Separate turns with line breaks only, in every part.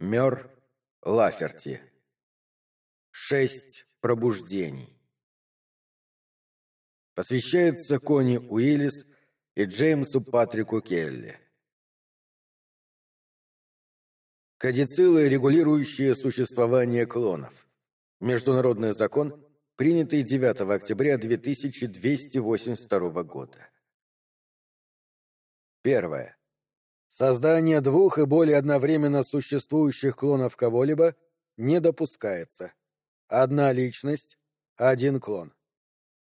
Мёр Лаферти. Шесть пробуждений. Посвящается Кони Уиллис и Джеймсу Патрику Келли. Кадицилы, регулирующие существование клонов. Международный закон, принятый 9 октября 2282 года. Первое. Создание двух и более одновременно существующих клонов кого-либо не допускается. Одна личность — один клон.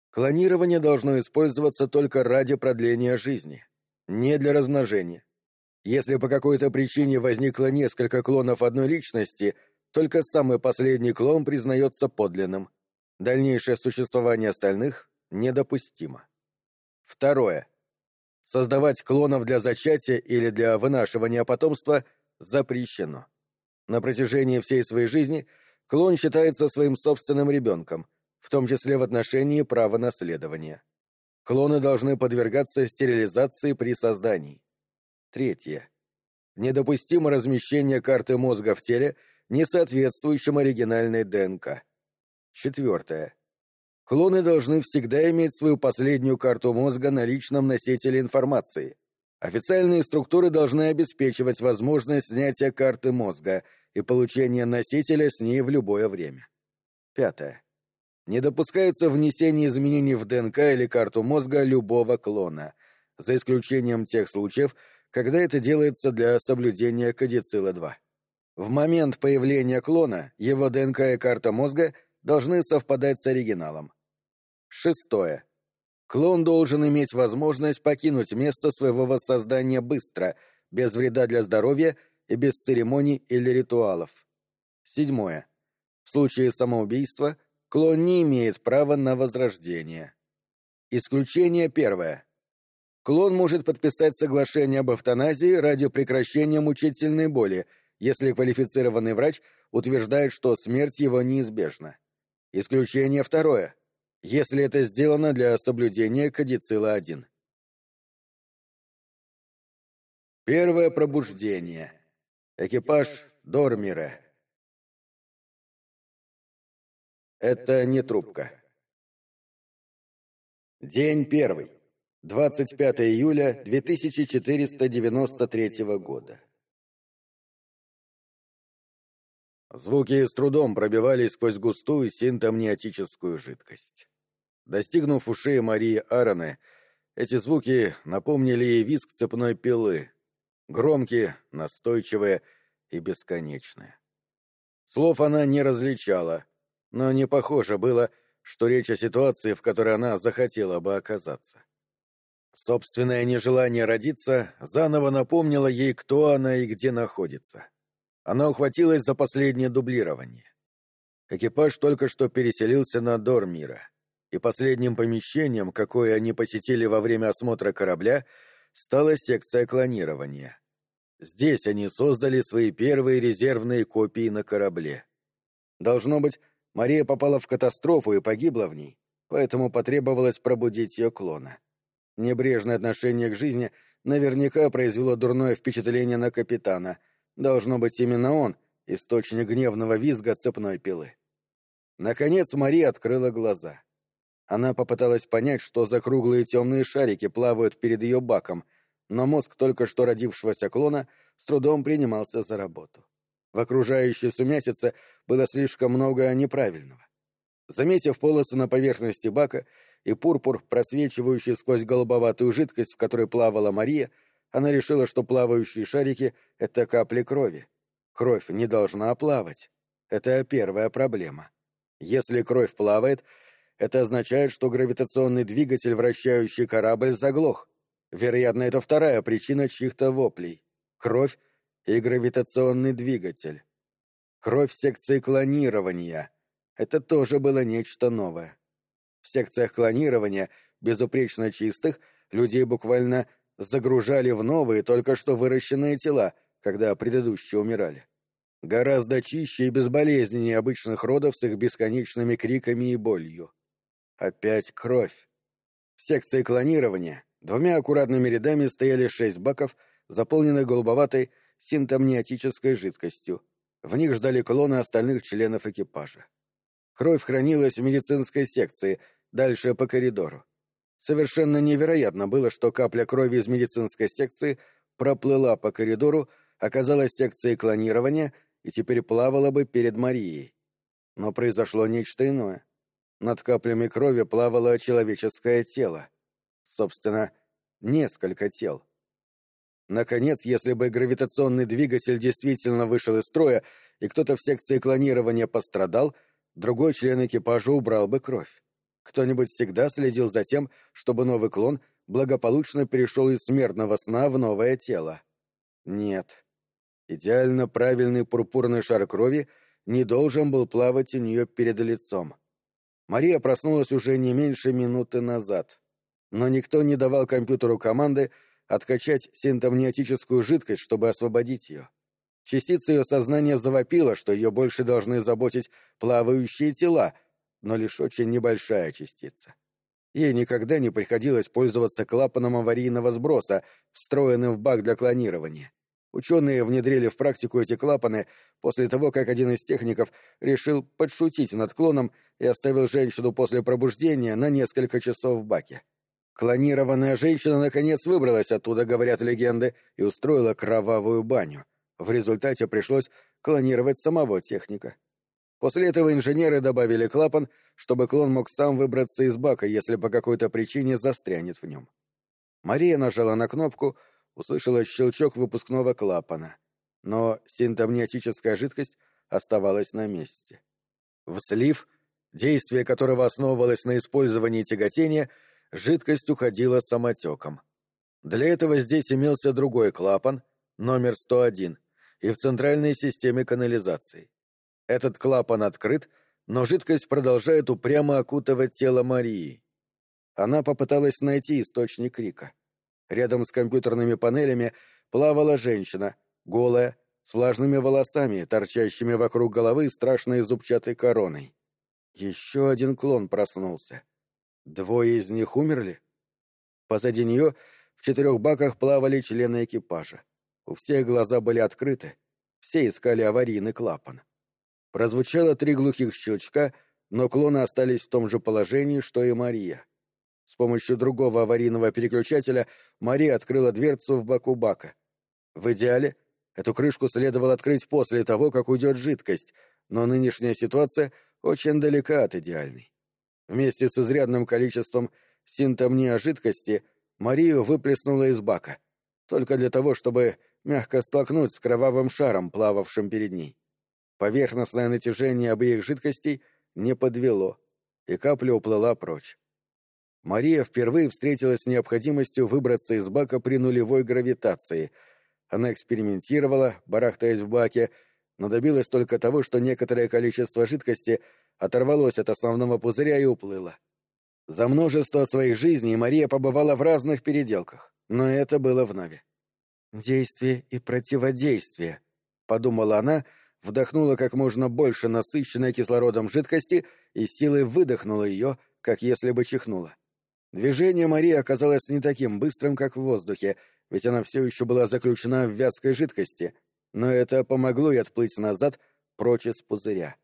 Клонирование должно использоваться только ради продления жизни, не для размножения. Если по какой-то причине возникло несколько клонов одной личности, только самый последний клон признается подлинным. Дальнейшее существование остальных недопустимо. Второе. Создавать клонов для зачатия или для вынашивания потомства запрещено. На протяжении всей своей жизни клон считается своим собственным ребенком, в том числе в отношении права наследования. Клоны должны подвергаться стерилизации при создании. Третье. Недопустимо размещение карты мозга в теле, не соответствующем оригинальной ДНК. Четвертое. Клоны должны всегда иметь свою последнюю карту мозга на личном носителе информации. Официальные структуры должны обеспечивать возможность снятия карты мозга и получения носителя с ней в любое время. Пятое. Не допускается внесение изменений в ДНК или карту мозга любого клона, за исключением тех случаев, когда это делается для соблюдения кадицила-2. В момент появления клона его ДНК и карта мозга должны совпадать с оригиналом. Шестое. Клон должен иметь возможность покинуть место своего воссоздания быстро, без вреда для здоровья и без церемоний или ритуалов. Седьмое. В случае самоубийства клон не имеет права на возрождение. Исключение первое. Клон может подписать соглашение об эвтаназии ради прекращения мучительной боли, если квалифицированный врач утверждает, что смерть его неизбежна. Исключение второе если это сделано для соблюдения кадицила-1. Первое пробуждение. Экипаж Дормира. Это не трубка. День первый. 25 июля 2493 года. Звуки с трудом пробивались сквозь густую синтомниотическую жидкость. Достигнув ушей Марии Аароны, эти звуки напомнили ей визг цепной пилы. Громкие, настойчивые и бесконечные. Слов она не различала, но не похоже было, что речь о ситуации, в которой она захотела бы оказаться. Собственное нежелание родиться заново напомнило ей, кто она и где находится. Она ухватилась за последнее дублирование. Экипаж только что переселился на Дормира, и последним помещением, какое они посетили во время осмотра корабля, стала секция клонирования. Здесь они создали свои первые резервные копии на корабле. Должно быть, Мария попала в катастрофу и погибла в ней, поэтому потребовалось пробудить ее клона. Небрежное отношение к жизни наверняка произвело дурное впечатление на капитана, Должно быть именно он, источник гневного визга цепной пилы. Наконец Мария открыла глаза. Она попыталась понять, что за круглые темные шарики плавают перед ее баком, но мозг только что родившегося клона с трудом принимался за работу. В окружающей сумятице было слишком много неправильного. Заметив полосы на поверхности бака и пурпур, просвечивающий сквозь голубоватую жидкость, в которой плавала Мария, она решила, что плавающие шарики — это капли крови. Кровь не должна плавать. Это первая проблема. Если кровь плавает, это означает, что гравитационный двигатель, вращающий корабль, заглох. Вероятно, это вторая причина чьих-то воплей. Кровь и гравитационный двигатель. Кровь в секции клонирования. Это тоже было нечто новое. В секциях клонирования, безупречно чистых, людей буквально загружали в новые, только что выращенные тела, когда предыдущие умирали. Гораздо чище и безболезненнее обычных родов с их бесконечными криками и болью. Опять кровь. В секции клонирования двумя аккуратными рядами стояли шесть баков, заполненных голубоватой синтомниотической жидкостью. В них ждали клоны остальных членов экипажа. Кровь хранилась в медицинской секции, дальше по коридору. Совершенно невероятно было, что капля крови из медицинской секции проплыла по коридору, оказалась секцией клонирования и теперь плавала бы перед Марией. Но произошло нечто иное. Над каплями крови плавало человеческое тело. Собственно, несколько тел. Наконец, если бы гравитационный двигатель действительно вышел из строя, и кто-то в секции клонирования пострадал, другой член экипажа убрал бы кровь. Кто-нибудь всегда следил за тем, чтобы новый клон благополучно перешел из смертного сна в новое тело. Нет. Идеально правильный пурпурный шар крови не должен был плавать у нее перед лицом. Мария проснулась уже не меньше минуты назад. Но никто не давал компьютеру команды откачать синтомниотическую жидкость, чтобы освободить ее. Частица ее сознания завопила, что ее больше должны заботить плавающие тела, но лишь очень небольшая частица. Ей никогда не приходилось пользоваться клапаном аварийного сброса, встроенным в бак для клонирования. Ученые внедрили в практику эти клапаны после того, как один из техников решил подшутить над клоном и оставил женщину после пробуждения на несколько часов в баке. Клонированная женщина наконец выбралась оттуда, говорят легенды, и устроила кровавую баню. В результате пришлось клонировать самого техника. После этого инженеры добавили клапан, чтобы клон мог сам выбраться из бака, если по какой-то причине застрянет в нем. Мария нажала на кнопку, услышала щелчок выпускного клапана. Но синтомниотическая жидкость оставалась на месте. В слив, действие которого основывалось на использовании тяготения — жидкость уходила самотеком. Для этого здесь имелся другой клапан, номер 101, и в центральной системе канализации. Этот клапан открыт, но жидкость продолжает упрямо окутывать тело Марии. Она попыталась найти источник крика. Рядом с компьютерными панелями плавала женщина, голая, с влажными волосами, торчащими вокруг головы страшной зубчатой короной. Еще один клон проснулся. Двое из них умерли? Позади нее в четырех баках плавали члены экипажа. У всех глаза были открыты. Все искали аварийный клапан. Прозвучало три глухих щелчка, но клоны остались в том же положении, что и Мария. С помощью другого аварийного переключателя Мария открыла дверцу в боку бака. В идеале эту крышку следовало открыть после того, как уйдет жидкость, но нынешняя ситуация очень далека от идеальной. Вместе с изрядным количеством синтомния жидкости Марию выплеснула из бака, только для того, чтобы мягко столкнуть с кровавым шаром, плававшим перед ней. Поверхностное натяжение обеих жидкостей не подвело, и капля уплыла прочь. Мария впервые встретилась с необходимостью выбраться из бака при нулевой гравитации. Она экспериментировала, барахтаясь в баке, но добилась только того, что некоторое количество жидкости оторвалось от основного пузыря и уплыло. За множество своих жизней Мария побывала в разных переделках, но это было вновь. «Действие и противодействие», — подумала она, вдохнула как можно больше насыщенной кислородом жидкости и силой выдохнула ее, как если бы чихнула. Движение Марии оказалось не таким быстрым, как в воздухе, ведь она все еще была заключена в вязкой жидкости, но это помогло ей отплыть назад, прочь из пузыря.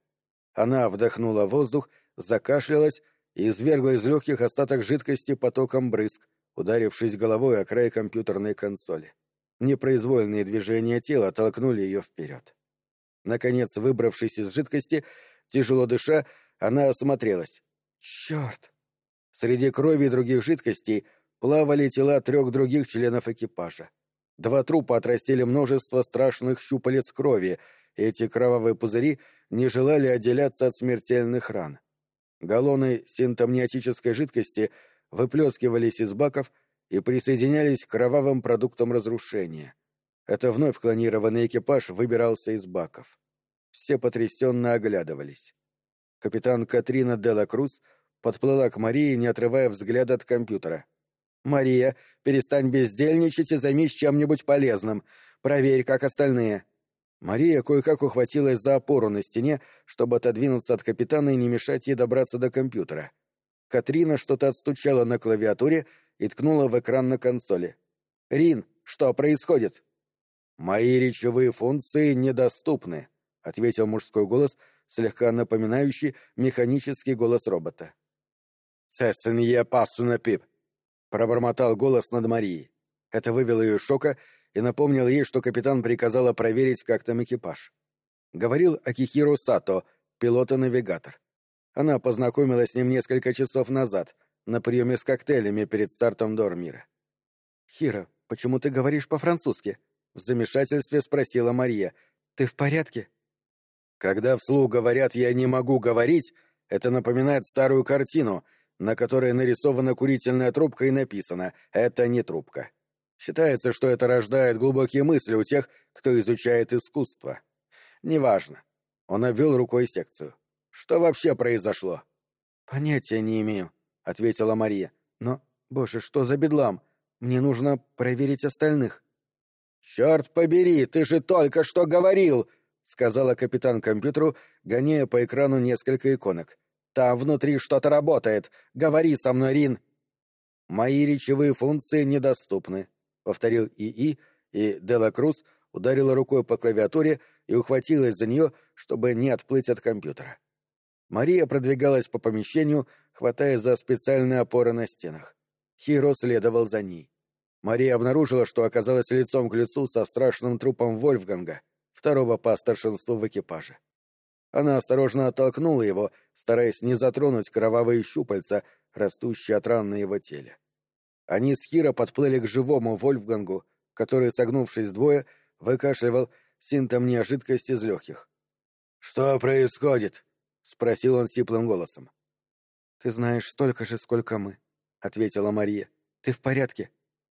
Она вдохнула воздух, закашлялась и извергла из легких остаток жидкости потоком брызг, ударившись головой о край компьютерной консоли. Непроизвольные движения тела толкнули ее вперед. Наконец, выбравшись из жидкости, тяжело дыша, она осмотрелась. Черт! Среди крови и других жидкостей плавали тела трех других членов экипажа. Два трупа отрастили множество страшных щупалец крови, эти кровавые пузыри не желали отделяться от смертельных ран. Галлоны синтомниотической жидкости выплескивались из баков и присоединялись к кровавым продуктам разрушения. Это вновь клонированный экипаж выбирался из баков. Все потрясенно оглядывались. Капитан Катрина Делла Круз подплыла к Марии, не отрывая взгляда от компьютера. «Мария, перестань бездельничать и займись чем-нибудь полезным. Проверь, как остальные». Мария кое-как ухватилась за опору на стене, чтобы отодвинуться от капитана и не мешать ей добраться до компьютера. Катрина что-то отстучала на клавиатуре и ткнула в экран на консоли. «Рин, что происходит?» «Мои речевые функции недоступны», — ответил мужской голос, слегка напоминающий механический голос робота. «Цессен е пассу на пип», — пробормотал голос над Марией. Это вывело ее из шока и напомнил ей, что капитан приказала проверить, как там экипаж. Говорил Акихиро Сато, пилот и навигатор. Она познакомилась с ним несколько часов назад, на приеме с коктейлями перед стартом Дормира. «Хира, почему ты говоришь по-французски?» — в замешательстве спросила Мария. «Ты в порядке?» Когда вслух говорят «я не могу говорить», это напоминает старую картину, на которой нарисована курительная трубка и написано «это не трубка». Считается, что это рождает глубокие мысли у тех, кто изучает искусство. Неважно. Он обвел рукой секцию. Что вообще произошло? Понятия не имею, ответила Мария. Но, боже, что за бедлам? Мне нужно проверить остальных. Черт побери, ты же только что говорил, сказала капитан компьютеру, гоняя по экрану несколько иконок. Там внутри что-то работает. Говори со мной, Рин. Мои речевые функции недоступны, повторил ИИ, и Дела Круз ударила рукой по клавиатуре и ухватилась за нее, чтобы не отплыть от компьютера. Мария продвигалась по помещению, хватая за специальные опоры на стенах. Хиро следовал за ней. Мария обнаружила, что оказалась лицом к лицу со страшным трупом Вольфганга, второго по старшинству в экипаже. Она осторожно оттолкнула его, стараясь не затронуть кровавые щупальца, растущие от ран на его теле. Они с Хиро подплыли к живому Вольфгангу, который, согнувшись двое, выкашливал синтомния жидкости из легких. «Что происходит?» — спросил он сиплым голосом. «Ты знаешь столько же, сколько мы», — ответила Мария. «Ты в порядке?»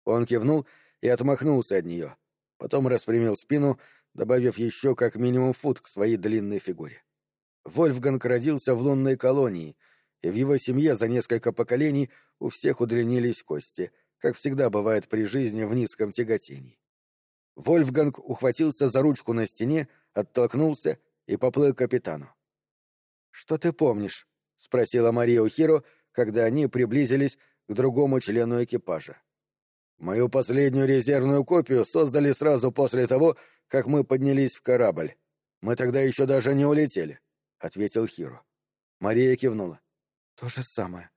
Он кивнул и отмахнулся от нее. Потом распрямил спину, добавив еще как минимум фут к своей длинной фигуре. Вольфганг родился в лунной колонии, и в его семье за несколько поколений у всех удлинились кости, как всегда бывает при жизни в низком тяготении. Вольфганг ухватился за ручку на стене, оттолкнулся и поплыл к капитану. «Что ты помнишь?» — спросила Мария у Хиро, когда они приблизились к другому члену экипажа. «Мою последнюю резервную копию создали сразу после того, как мы поднялись в корабль. Мы тогда еще даже не улетели», — ответил Хиро. Мария кивнула. «То же самое.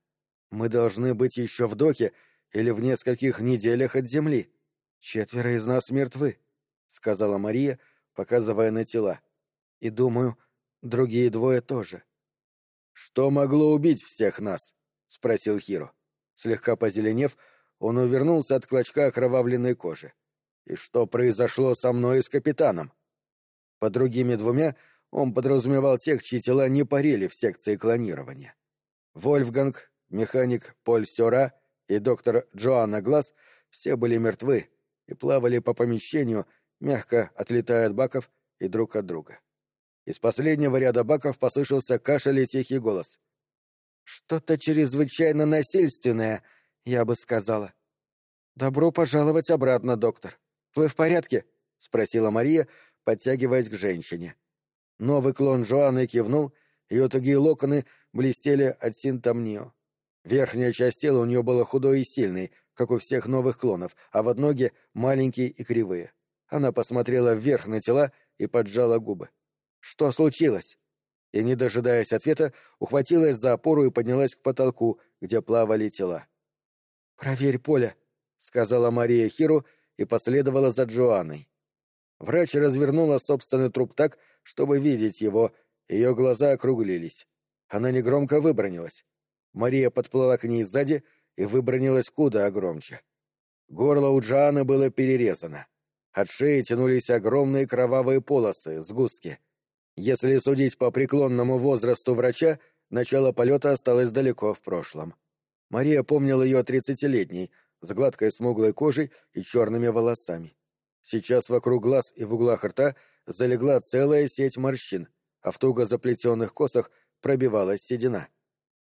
Мы должны быть еще в доке или в нескольких неделях от земли. Четверо из нас мертвы», — сказала Мария, показывая на тела. «И думаю, другие двое тоже». «Что могло убить всех нас?» — спросил Хиро. Слегка позеленев, он увернулся от клочка окровавленной кожи. «И что произошло со мной и с капитаном?» По другими двумя он подразумевал тех, чьи тела не парили в секции клонирования. Вольфганг, механик Поль Сёра и доктор Джоанна Глаз все были мертвы, и плавали по помещению, мягко отлетая от баков и друг от друга. Из последнего ряда баков послышался кашель и тихий голос. «Что-то чрезвычайно насильственное, я бы сказала». «Добро пожаловать обратно, доктор. Вы в порядке?» — спросила Мария, подтягиваясь к женщине. Новый клон Жоанны кивнул, ее тугие локоны блестели от синтомнио. Верхняя часть тела у нее была худой и сильной, как у всех новых клонов, а вот ноги маленькие и кривые. Она посмотрела вверх на тела и поджала губы. «Что случилось?» И, не дожидаясь ответа, ухватилась за опору и поднялась к потолку, где плавали тела. «Проверь поле», — сказала Мария Хиру и последовала за Джоанной. Врач развернула собственный труп так, чтобы видеть его, ее глаза округлились. Она негромко выбронилась. Мария подплыла к ней сзади и выбронилась куда громче. Горло у Джоанны было перерезано. От шеи тянулись огромные кровавые полосы, сгустки. Если судить по преклонному возрасту врача, начало полета осталось далеко в прошлом. Мария помнила ее тридцатилетней, с гладкой смуглой кожей и черными волосами. Сейчас вокруг глаз и в углах рта залегла целая сеть морщин, а в туго заплетенных косах пробивалась седина.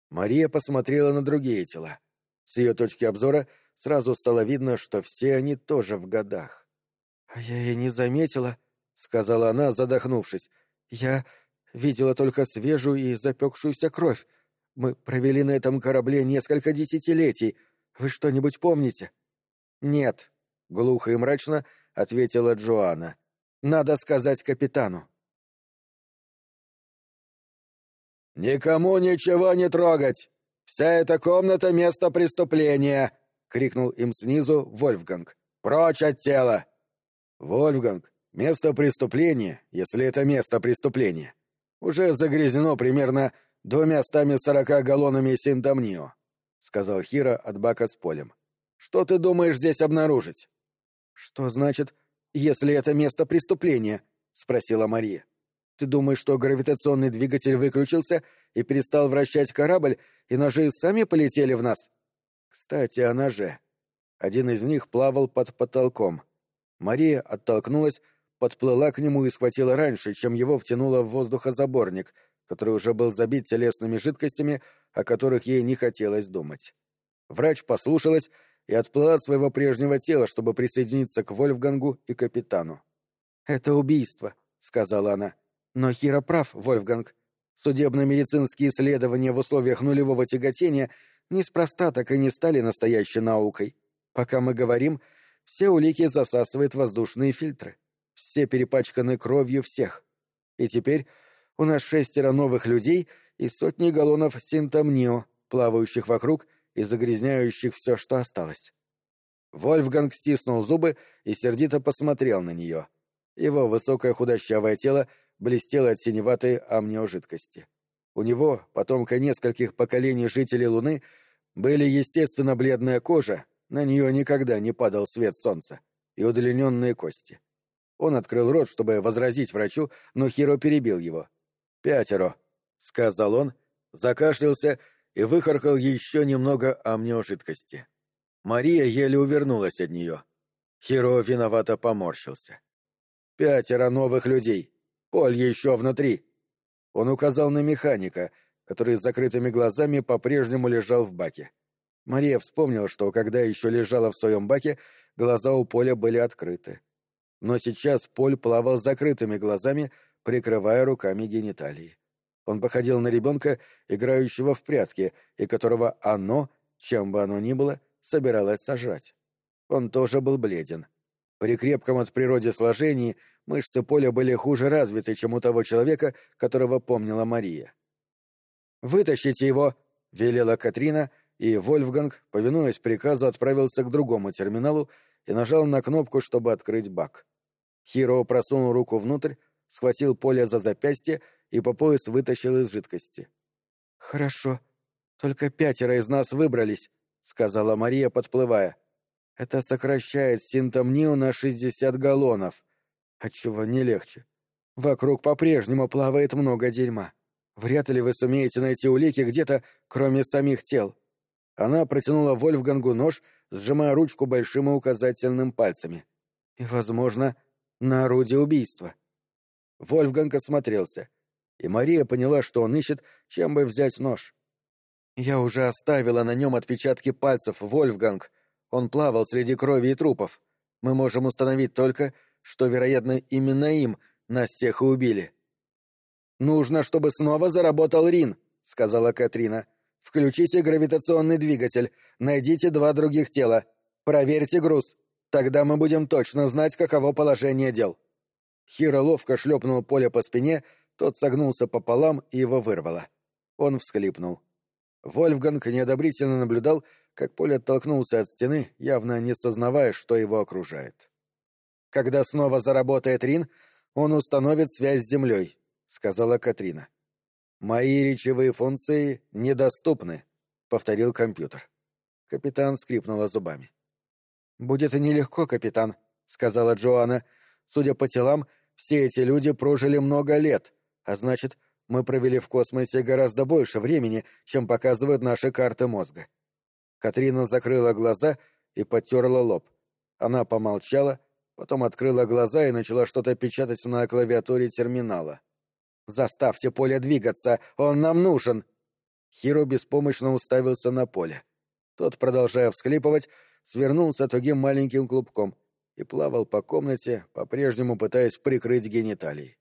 Мария посмотрела на другие тела. С ее точки обзора сразу стало видно, что все они тоже в годах. — А я и не заметила, — сказала она, задохнувшись. — Я видела только свежую и запекшуюся кровь. Мы провели на этом корабле несколько десятилетий. Вы что-нибудь помните? — Нет, — глухо и мрачно ответила Джоанна. — Надо сказать капитану. «Никому ничего не трогать! Вся эта комната — место преступления!» — крикнул им снизу Вольфганг. «Прочь от тела!» «Вольфганг, место преступления, если это место преступления, уже загрязнено примерно двумя стами сорока галлонами синтомнио», — сказал Хира от бака с полем. «Что ты думаешь здесь обнаружить?» «Что значит, если это место преступления?» — спросила Мария. «Ты думаешь, что гравитационный двигатель выключился и перестал вращать корабль, и ножи сами полетели в нас?» «Кстати, о ноже». Один из них плавал под потолком. Мария оттолкнулась, подплыла к нему и схватила раньше, чем его втянула в воздухозаборник, который уже был забит телесными жидкостями, о которых ей не хотелось думать. Врач послушалась и отплыла от своего прежнего тела, чтобы присоединиться к Вольфгангу и капитану. «Это убийство», — сказала она. «Но Хира прав, Вольфганг. Судебно-медицинские исследования в условиях нулевого тяготения неспроста так и не стали настоящей наукой. Пока мы говорим, все улики засасывают воздушные фильтры. Все перепачканы кровью всех. И теперь у нас шестеро новых людей и сотни галлонов синтомнио, плавающих вокруг и загрязняющих все, что осталось. Вольфганг стиснул зубы и сердито посмотрел на нее. Его высокое худощавое тело блестело от синеватой амниожидкости. У него, потомка нескольких поколений жителей Луны, были естественно бледная кожа, на нее никогда не падал свет солнца, и удлиненные кости. Он открыл рот, чтобы возразить врачу, но Хиро перебил его. «Пятеро», — сказал он, закашлялся и выхаркал еще немного амниожидкости. Мария еле увернулась от нее. Хиро виновато поморщился. «Пятеро новых людей. Поль еще внутри». Он указал на механика, который с закрытыми глазами по-прежнему лежал в баке. Мария вспомнила, что, когда еще лежала в своем баке, глаза у Поля были открыты. Но сейчас Поль плавал с закрытыми глазами, прикрывая руками гениталии. Он походил на ребенка, играющего в прятки, и которого оно, чем бы оно ни было, собиралось сожрать. Он тоже был бледен. При крепком от природы сложении мышцы поля были хуже развиты, чем у того человека, которого помнила Мария. «Вытащите его!» — велела Катрина, и Вольфганг, повинуясь приказу, отправился к другому терминалу и нажал на кнопку, чтобы открыть бак. Хиро просунул руку внутрь, схватил поле за запястье и по пояс вытащил из жидкости. «Хорошо. Только пятеро из нас выбрались», — сказала Мария, подплывая. «Это сокращает синтомнию на шестьдесят галлонов. Отчего не легче. Вокруг по-прежнему плавает много дерьма. Вряд ли вы сумеете найти улики где-то, кроме самих тел». Она протянула Вольфгангу нож, сжимая ручку большим и указательным пальцами. «И, возможно, на орудие убийства». Вольфганг осмотрелся и Мария поняла, что он ищет, чем бы взять нож. «Я уже оставила на нем отпечатки пальцев, Вольфганг. Он плавал среди крови и трупов. Мы можем установить только, что, вероятно, именно им нас всех и убили». «Нужно, чтобы снова заработал Рин», — сказала Катрина. «Включите гравитационный двигатель, найдите два других тела, проверьте груз. Тогда мы будем точно знать, каково положение дел». Хиро ловко шлепнул Поля по спине тот согнулся пополам и его вырвало. Он всхлипнул. Вольфганг неодобрительно наблюдал, как Поль оттолкнулся от стены, явно не сознавая, что его окружает. «Когда снова заработает Рин, он установит связь с Землей», — сказала Катрина. «Мои речевые функции недоступны», — повторил компьютер. Капитан скрипнула зубами. «Будет нелегко, капитан», — сказала Джоанна. «Судя по телам, все эти люди прожили много лет, а значит, мы провели в космосе гораздо больше времени, чем показывают наши карты мозга. Катрина закрыла глаза и потерла лоб. Она помолчала, потом открыла глаза и начала что-то печатать на клавиатуре терминала. «Заставьте поле двигаться! Он нам нужен!» Хиро беспомощно уставился на поле. Тот, продолжая всхлипывать, свернулся тугим маленьким клубком и плавал по комнате, по-прежнему пытаясь прикрыть гениталии.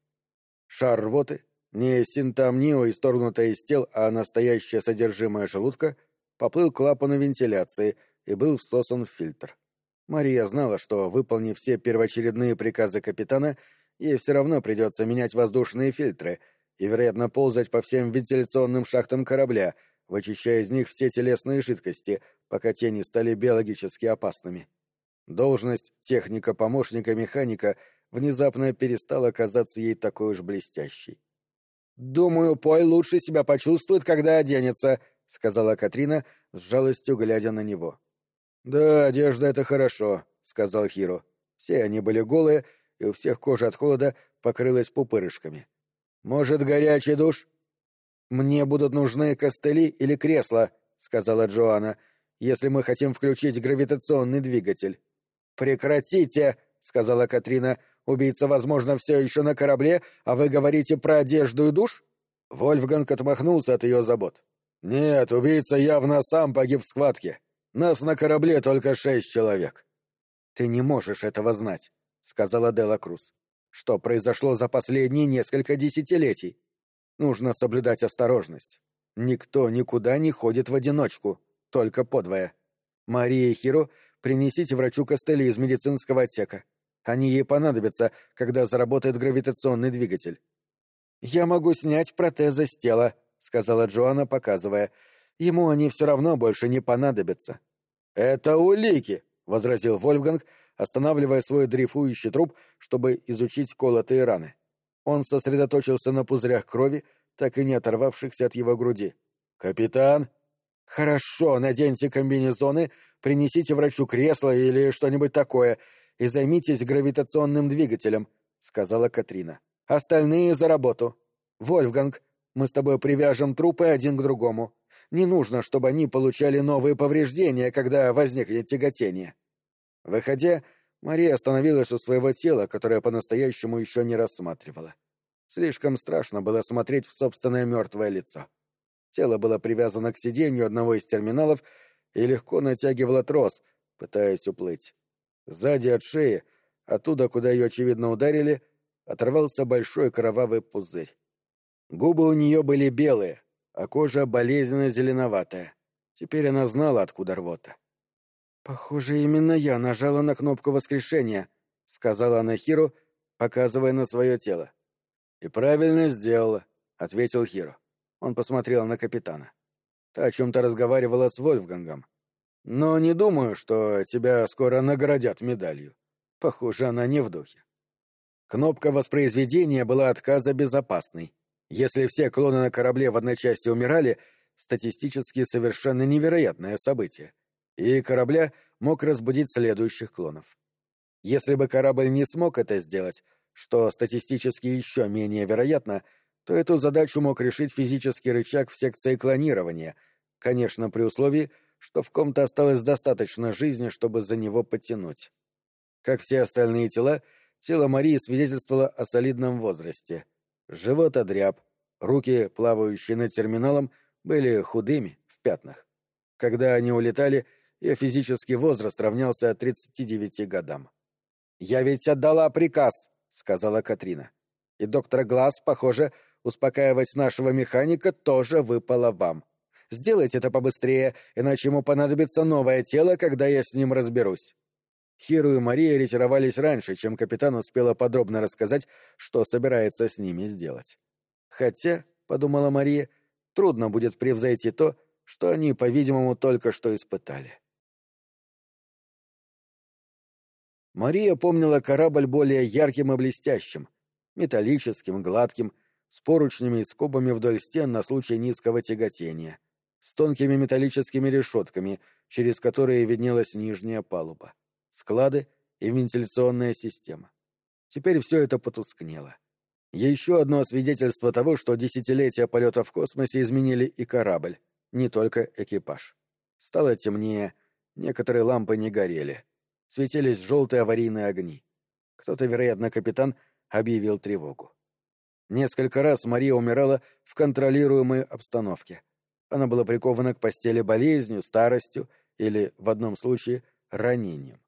Шар рвоты, не синтамнио, исторгнутое из тел, а настоящее содержимое желудка, поплыл к клапану вентиляции и был всосан в фильтр. Мария знала, что, выполнив все первоочередные приказы капитана, ей все равно придется менять воздушные фильтры, и, вероятно, ползать по всем вентиляционным шахтам корабля, вычищая из них все телесные жидкости, пока те не стали биологически опасными. Должность техника-помощника-механика внезапно перестала казаться ей такой уж блестящей. «Думаю, Пой лучше себя почувствует, когда оденется», — сказала Катрина, с жалостью глядя на него. «Да, одежда — это хорошо», — сказал Хиро. Все они были голые, и у всех кожа от холода покрылась пупырышками. «Может, горячий душ?» «Мне будут нужны костыли или кресла», — сказала Джоанна, «если мы хотим включить гравитационный двигатель». «Прекратите!» — сказала Катрина. «Убийца, возможно, все еще на корабле, а вы говорите про одежду и душ?» Вольфганг отмахнулся от ее забот. «Нет, убийца явно сам погиб в схватке. Нас на корабле только шесть человек». «Ты не можешь этого знать», — сказала Дела Круз. «Что произошло за последние несколько десятилетий? Нужно соблюдать осторожность. Никто никуда не ходит в одиночку, только подвое. Мария и Хиро принесите врачу костыли из медицинского отсека. Они ей понадобятся, когда заработает гравитационный двигатель. «Я могу снять протезы с тела», — сказала Джоанна, показывая. «Ему они все равно больше не понадобятся». «Это улики», — возразил Вольфганг, останавливая свой дрейфующий труп, чтобы изучить колотые раны. Он сосредоточился на пузырях крови, так и не оторвавшихся от его груди. «Капитан!» «Хорошо, наденьте комбинезоны, принесите врачу кресло или что-нибудь такое и займитесь гравитационным двигателем», — сказала Катрина. «Остальные за работу. Вольфганг, мы с тобой привяжем трупы один к другому. Не нужно, чтобы они получали новые повреждения, когда возникнет тяготение». Выходя, Мария остановилась у своего тела, которое по-настоящему еще не рассматривала. Слишком страшно было смотреть в собственное мертвое лицо. Тело было привязано к сиденью одного из терминалов и легко натягивало трос, пытаясь уплыть. Сзади от шеи, оттуда, куда ее, очевидно, ударили, оторвался большой кровавый пузырь. Губы у нее были белые, а кожа болезненно зеленоватая. Теперь она знала, откуда рвота. «Похоже, именно я нажала на кнопку воскрешения», — сказала она Хиру, показывая на свое тело. «И правильно сделала», — ответил Хиро. Он посмотрел на капитана. «Та о чем-то разговаривала с Вольфгангом. Но не думаю, что тебя скоро наградят медалью. Похоже, она не в духе». Кнопка воспроизведения была отказа безопасной. Если все клоны на корабле в одночасье умирали, статистически совершенно невероятное событие и корабля мог разбудить следующих клонов. Если бы корабль не смог это сделать, что статистически еще менее вероятно, то эту задачу мог решить физический рычаг в секции клонирования, конечно, при условии, что в ком-то осталось достаточно жизни, чтобы за него потянуть. Как все остальные тела, тело Марии свидетельствовало о солидном возрасте. Живот одряб, руки, плавающие над терминалом, были худыми, в пятнах. Когда они улетали, ее физический возраст равнялся 39 годам. «Я ведь отдала приказ», — сказала Катрина. «И доктор Глаз, похоже, успокаивать нашего механика тоже выпало вам. Сделайте это побыстрее, иначе ему понадобится новое тело, когда я с ним разберусь». Хиру и Мария ретировались раньше, чем капитан успела подробно рассказать, что собирается с ними сделать. Хотя, — подумала Мария, — трудно будет превзойти то, что они, по-видимому, только что испытали. Мария помнила корабль более ярким и блестящим, металлическим, гладким, с поручнями и скобами вдоль стен на случай низкого тяготения, с тонкими металлическими решетками, через которые виднелась нижняя палуба, склады и вентиляционная система. Теперь все это потускнело. Еще одно свидетельство того, что десятилетия полета в космосе изменили и корабль, не только экипаж. Стало темнее, некоторые лампы не горели светились желтые аварийные огни. Кто-то, вероятно, капитан, объявил тревогу. Несколько раз Мария умирала в контролируемой обстановке. Она была прикована к постели болезнью, старостью или, в одном случае, ранением.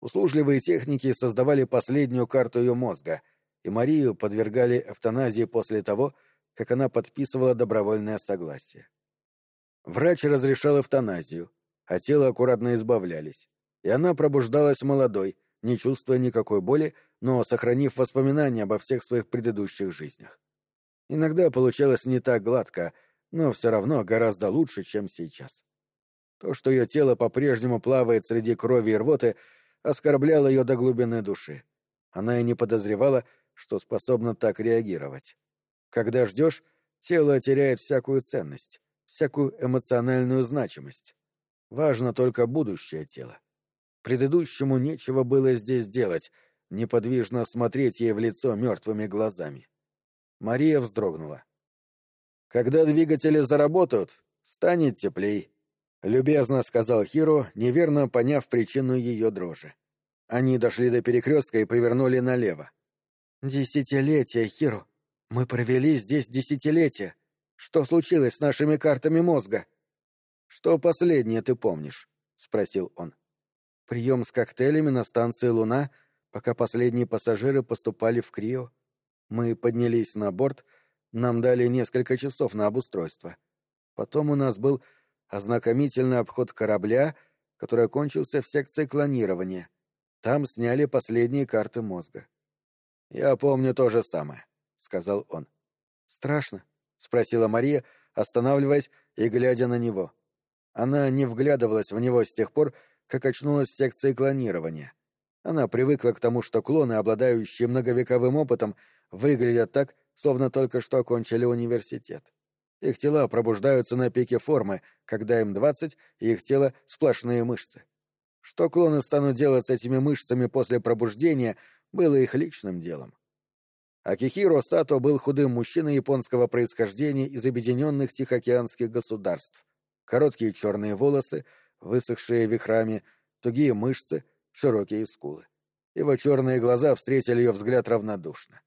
Услужливые техники создавали последнюю карту ее мозга, и Марию подвергали эвтаназии после того, как она подписывала добровольное согласие. Врач разрешал эвтаназию, а тело аккуратно избавлялись и она пробуждалась молодой, не чувствуя никакой боли, но сохранив воспоминания обо всех своих предыдущих жизнях. Иногда получалось не так гладко, но все равно гораздо лучше, чем сейчас. То, что ее тело по-прежнему плавает среди крови и рвоты, оскорбляло ее до глубины души. Она и не подозревала, что способна так реагировать. Когда ждешь, тело теряет всякую ценность, всякую эмоциональную значимость. Важно только будущее тело. Предыдущему нечего было здесь делать, неподвижно смотреть ей в лицо мертвыми глазами. Мария вздрогнула. «Когда двигатели заработают, станет теплей», — любезно сказал Хиро, неверно поняв причину ее дрожи. Они дошли до перекрестка и повернули налево. «Десятилетия, Хиро. Мы провели здесь десятилетия. Что случилось с нашими картами мозга?» «Что последнее ты помнишь?» — спросил он. «Прием с коктейлями на станции «Луна», пока последние пассажиры поступали в Крио. Мы поднялись на борт, нам дали несколько часов на обустройство. Потом у нас был ознакомительный обход корабля, который окончился в секции клонирования. Там сняли последние карты мозга. «Я помню то же самое», — сказал он. «Страшно?» — спросила Мария, останавливаясь и глядя на него. Она не вглядывалась в него с тех пор, как очнулась в секции клонирования. Она привыкла к тому, что клоны, обладающие многовековым опытом, выглядят так, словно только что окончили университет. Их тела пробуждаются на пике формы, когда им двадцать, и их тело — сплошные мышцы. Что клоны станут делать с этими мышцами после пробуждения, было их личным делом. Акихиро Сато был худым мужчиной японского происхождения из объединенных Тихоокеанских государств. Короткие черные волосы, высохшие вихрами, тугие мышцы, широкие скулы. Его черные глаза встретили ее взгляд равнодушно.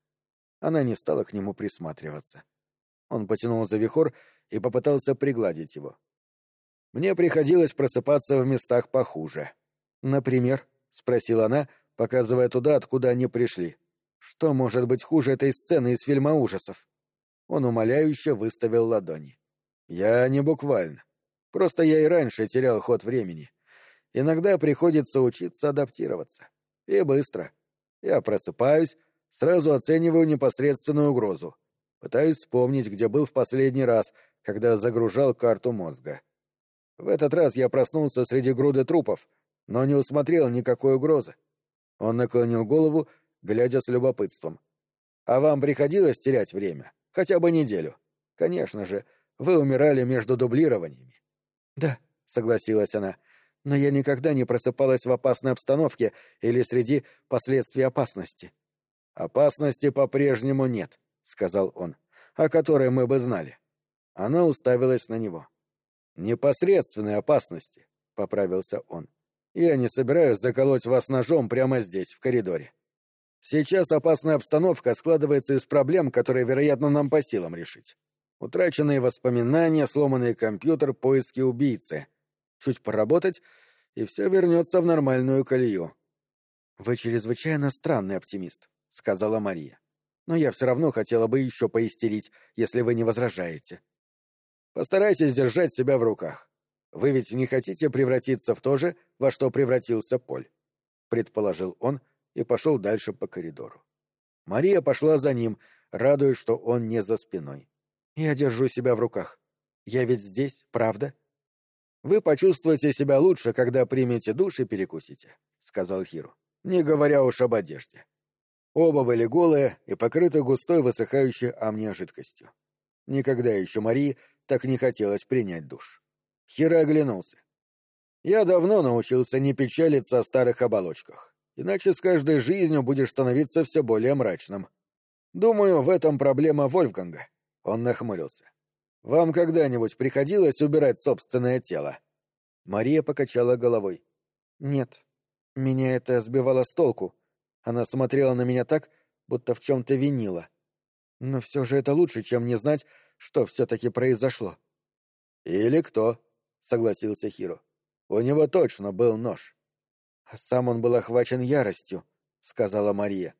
Она не стала к нему присматриваться. Он потянул за вихор и попытался пригладить его. Мне приходилось просыпаться в местах похуже. «Например?» — спросила она, показывая туда, откуда они пришли. «Что может быть хуже этой сцены из фильма ужасов?» Он умоляюще выставил ладони. «Я не буквально. Просто я и раньше терял ход времени. Иногда приходится учиться адаптироваться. И быстро. Я просыпаюсь, сразу оцениваю непосредственную угрозу. Пытаюсь вспомнить, где был в последний раз, когда загружал карту мозга. В этот раз я проснулся среди груды трупов, но не усмотрел никакой угрозы. Он наклонил голову, глядя с любопытством. «А вам приходилось терять время? Хотя бы неделю? Конечно же, вы умирали между дублированиями». «Да», — согласилась она, — «но я никогда не просыпалась в опасной обстановке или среди последствий опасности». «Опасности по-прежнему нет», — сказал он, — «о которой мы бы знали». Она уставилась на него. «Непосредственной опасности», — поправился он. Я не собираюсь заколоть вас ножом прямо здесь, в коридоре. Сейчас опасная обстановка складывается из проблем, которые, вероятно, нам по силам решить. Утраченные воспоминания, сломанный компьютер, поиски убийцы. Чуть поработать, и все вернется в нормальную колею. — Вы чрезвычайно странный оптимист, — сказала Мария. — Но я все равно хотела бы еще поистерить, если вы не возражаете. Постарайтесь держать себя в руках. Вы ведь не хотите превратиться в то же, во что превратился Поль? Предположил он и пошел дальше по коридору. Мария пошла за ним, радуясь, что он не за спиной. Я держу себя в руках. Я ведь здесь, правда? Вы почувствуете себя лучше, когда примете душ и перекусите, сказал Хиру. Не говоря уж об одежде. Оба были голые и покрыты густой высыхающей амния жидкостью. Никогда еще Марии так не хотелось принять душ. Хиро оглянулся. «Я давно научился не печалиться о старых оболочках, иначе с каждой жизнью будешь становиться все более мрачным. Думаю, в этом проблема Вольфганга». Он нахмурился. «Вам когда-нибудь приходилось убирать собственное тело?» Мария покачала головой. «Нет. Меня это сбивало с толку. Она смотрела на меня так, будто в чем-то винила. Но все же это лучше, чем не знать, что все-таки произошло». «Или кто?» — согласился Хиро. «У него точно был нож». «А сам он был охвачен яростью», — сказала Мария.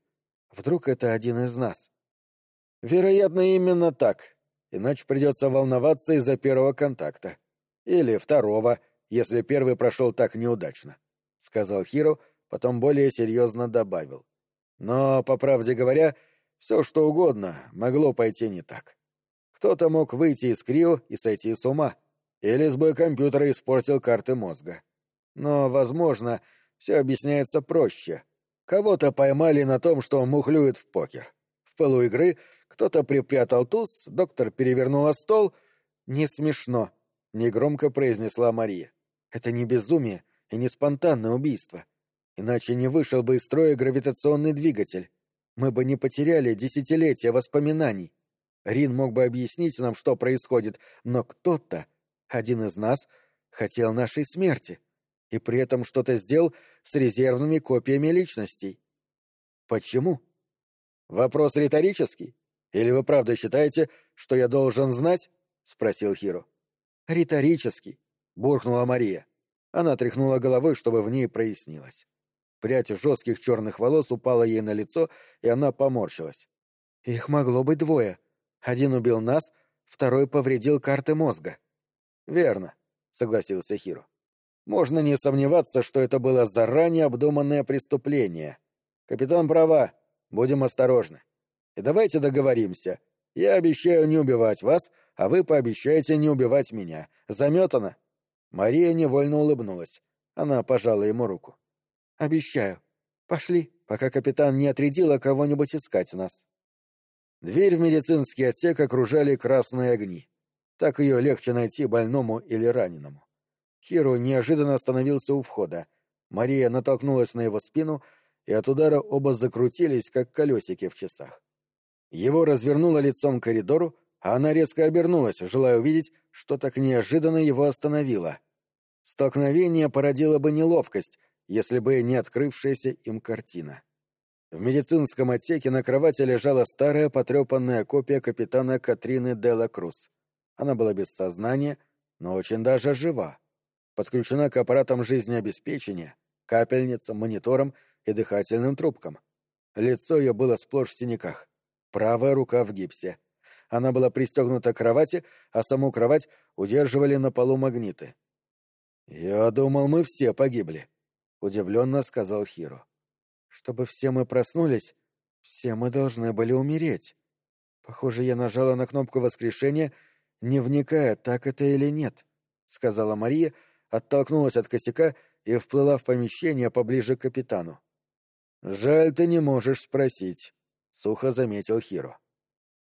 «Вдруг это один из нас?» «Вероятно, именно так. Иначе придется волноваться из-за первого контакта. Или второго, если первый прошел так неудачно», — сказал Хиро, потом более серьезно добавил. «Но, по правде говоря, все что угодно могло пойти не так. Кто-то мог выйти из Крио и сойти с ума, или сбой компьютера испортил карты мозга. Но, возможно, все объясняется проще. Кого-то поймали на том, что мухлюет в покер. В пылу игры кто-то припрятал туз, доктор перевернула стол. «Не смешно», — негромко произнесла Мария. «Это не безумие и не спонтанное убийство. Иначе не вышел бы из строя гравитационный двигатель. Мы бы не потеряли десятилетия воспоминаний. Рин мог бы объяснить нам, что происходит, но кто-то, один из нас, хотел нашей смерти и при этом что-то сделал с резервными копиями личностей. Почему? Вопрос риторический. Или вы правда считаете, что я должен знать? спросил Хиро. Риторический, буркнула Мария. Она тряхнула головой, чтобы в ней прояснилось. Прядь жестких черных волос упала ей на лицо, и она поморщилась. Их могло быть двое. Один убил нас, второй повредил карты мозга. Верно, согласился Хиро. Можно не сомневаться, что это было заранее обдуманное преступление. Капитан права, будем осторожны. И давайте договоримся. Я обещаю не убивать вас, а вы пообещаете не убивать меня. Заметано?» Мария невольно улыбнулась. Она пожала ему руку. «Обещаю. Пошли, пока капитан не отрядила кого-нибудь искать нас». Дверь в медицинский отсек окружали красные огни. Так ее легче найти больному или раненому. Хиру неожиданно остановился у входа. Мария натолкнулась на его спину, и от удара оба закрутились, как колесики в часах. Его развернуло лицом к коридору, а она резко обернулась, желая увидеть, что так неожиданно его остановило. Столкновение породило бы неловкость, если бы не открывшаяся им картина. В медицинском отсеке на кровати лежала старая потрепанная копия капитана Катрины Делла Круз. Она была без сознания, но очень даже жива. Подключена к аппаратам жизнеобеспечения, капельницам, мониторам и дыхательным трубкам. Лицо ее было сплошь в синяках правая рука в гипсе. Она была пристегнута к кровати, а саму кровать удерживали на полу магниты. «Я думал, мы все погибли», — удивленно сказал Хиро. «Чтобы все мы проснулись, все мы должны были умереть. Похоже, я нажала на кнопку воскрешения, не вникая, так это или нет», — сказала Мария, оттолкнулась от косяка и вплыла в помещение поближе к капитану. «Жаль, ты не можешь спросить», сухо заметил Хиро.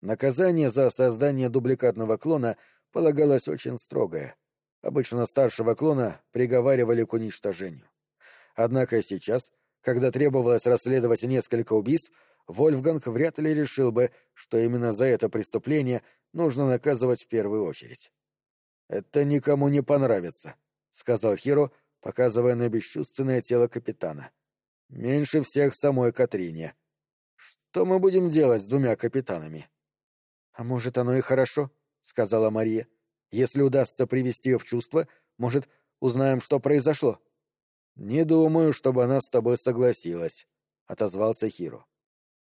Наказание за создание дубликатного клона полагалось очень строгое. Обычно старшего клона приговаривали к уничтожению. Однако сейчас, когда требовалось расследовать несколько убийств, Вольфганг вряд ли решил бы, что именно за это преступление нужно наказывать в первую очередь. «Это никому не понравится», — сказал Хиро, показывая на бесчувственное тело капитана. «Меньше всех самой Катрине. Что мы будем делать с двумя капитанами? — А может, оно и хорошо, — сказала Мария. — Если удастся привести ее в чувство, может, узнаем, что произошло. — Не думаю, чтобы она с тобой согласилась, — отозвался Хиро.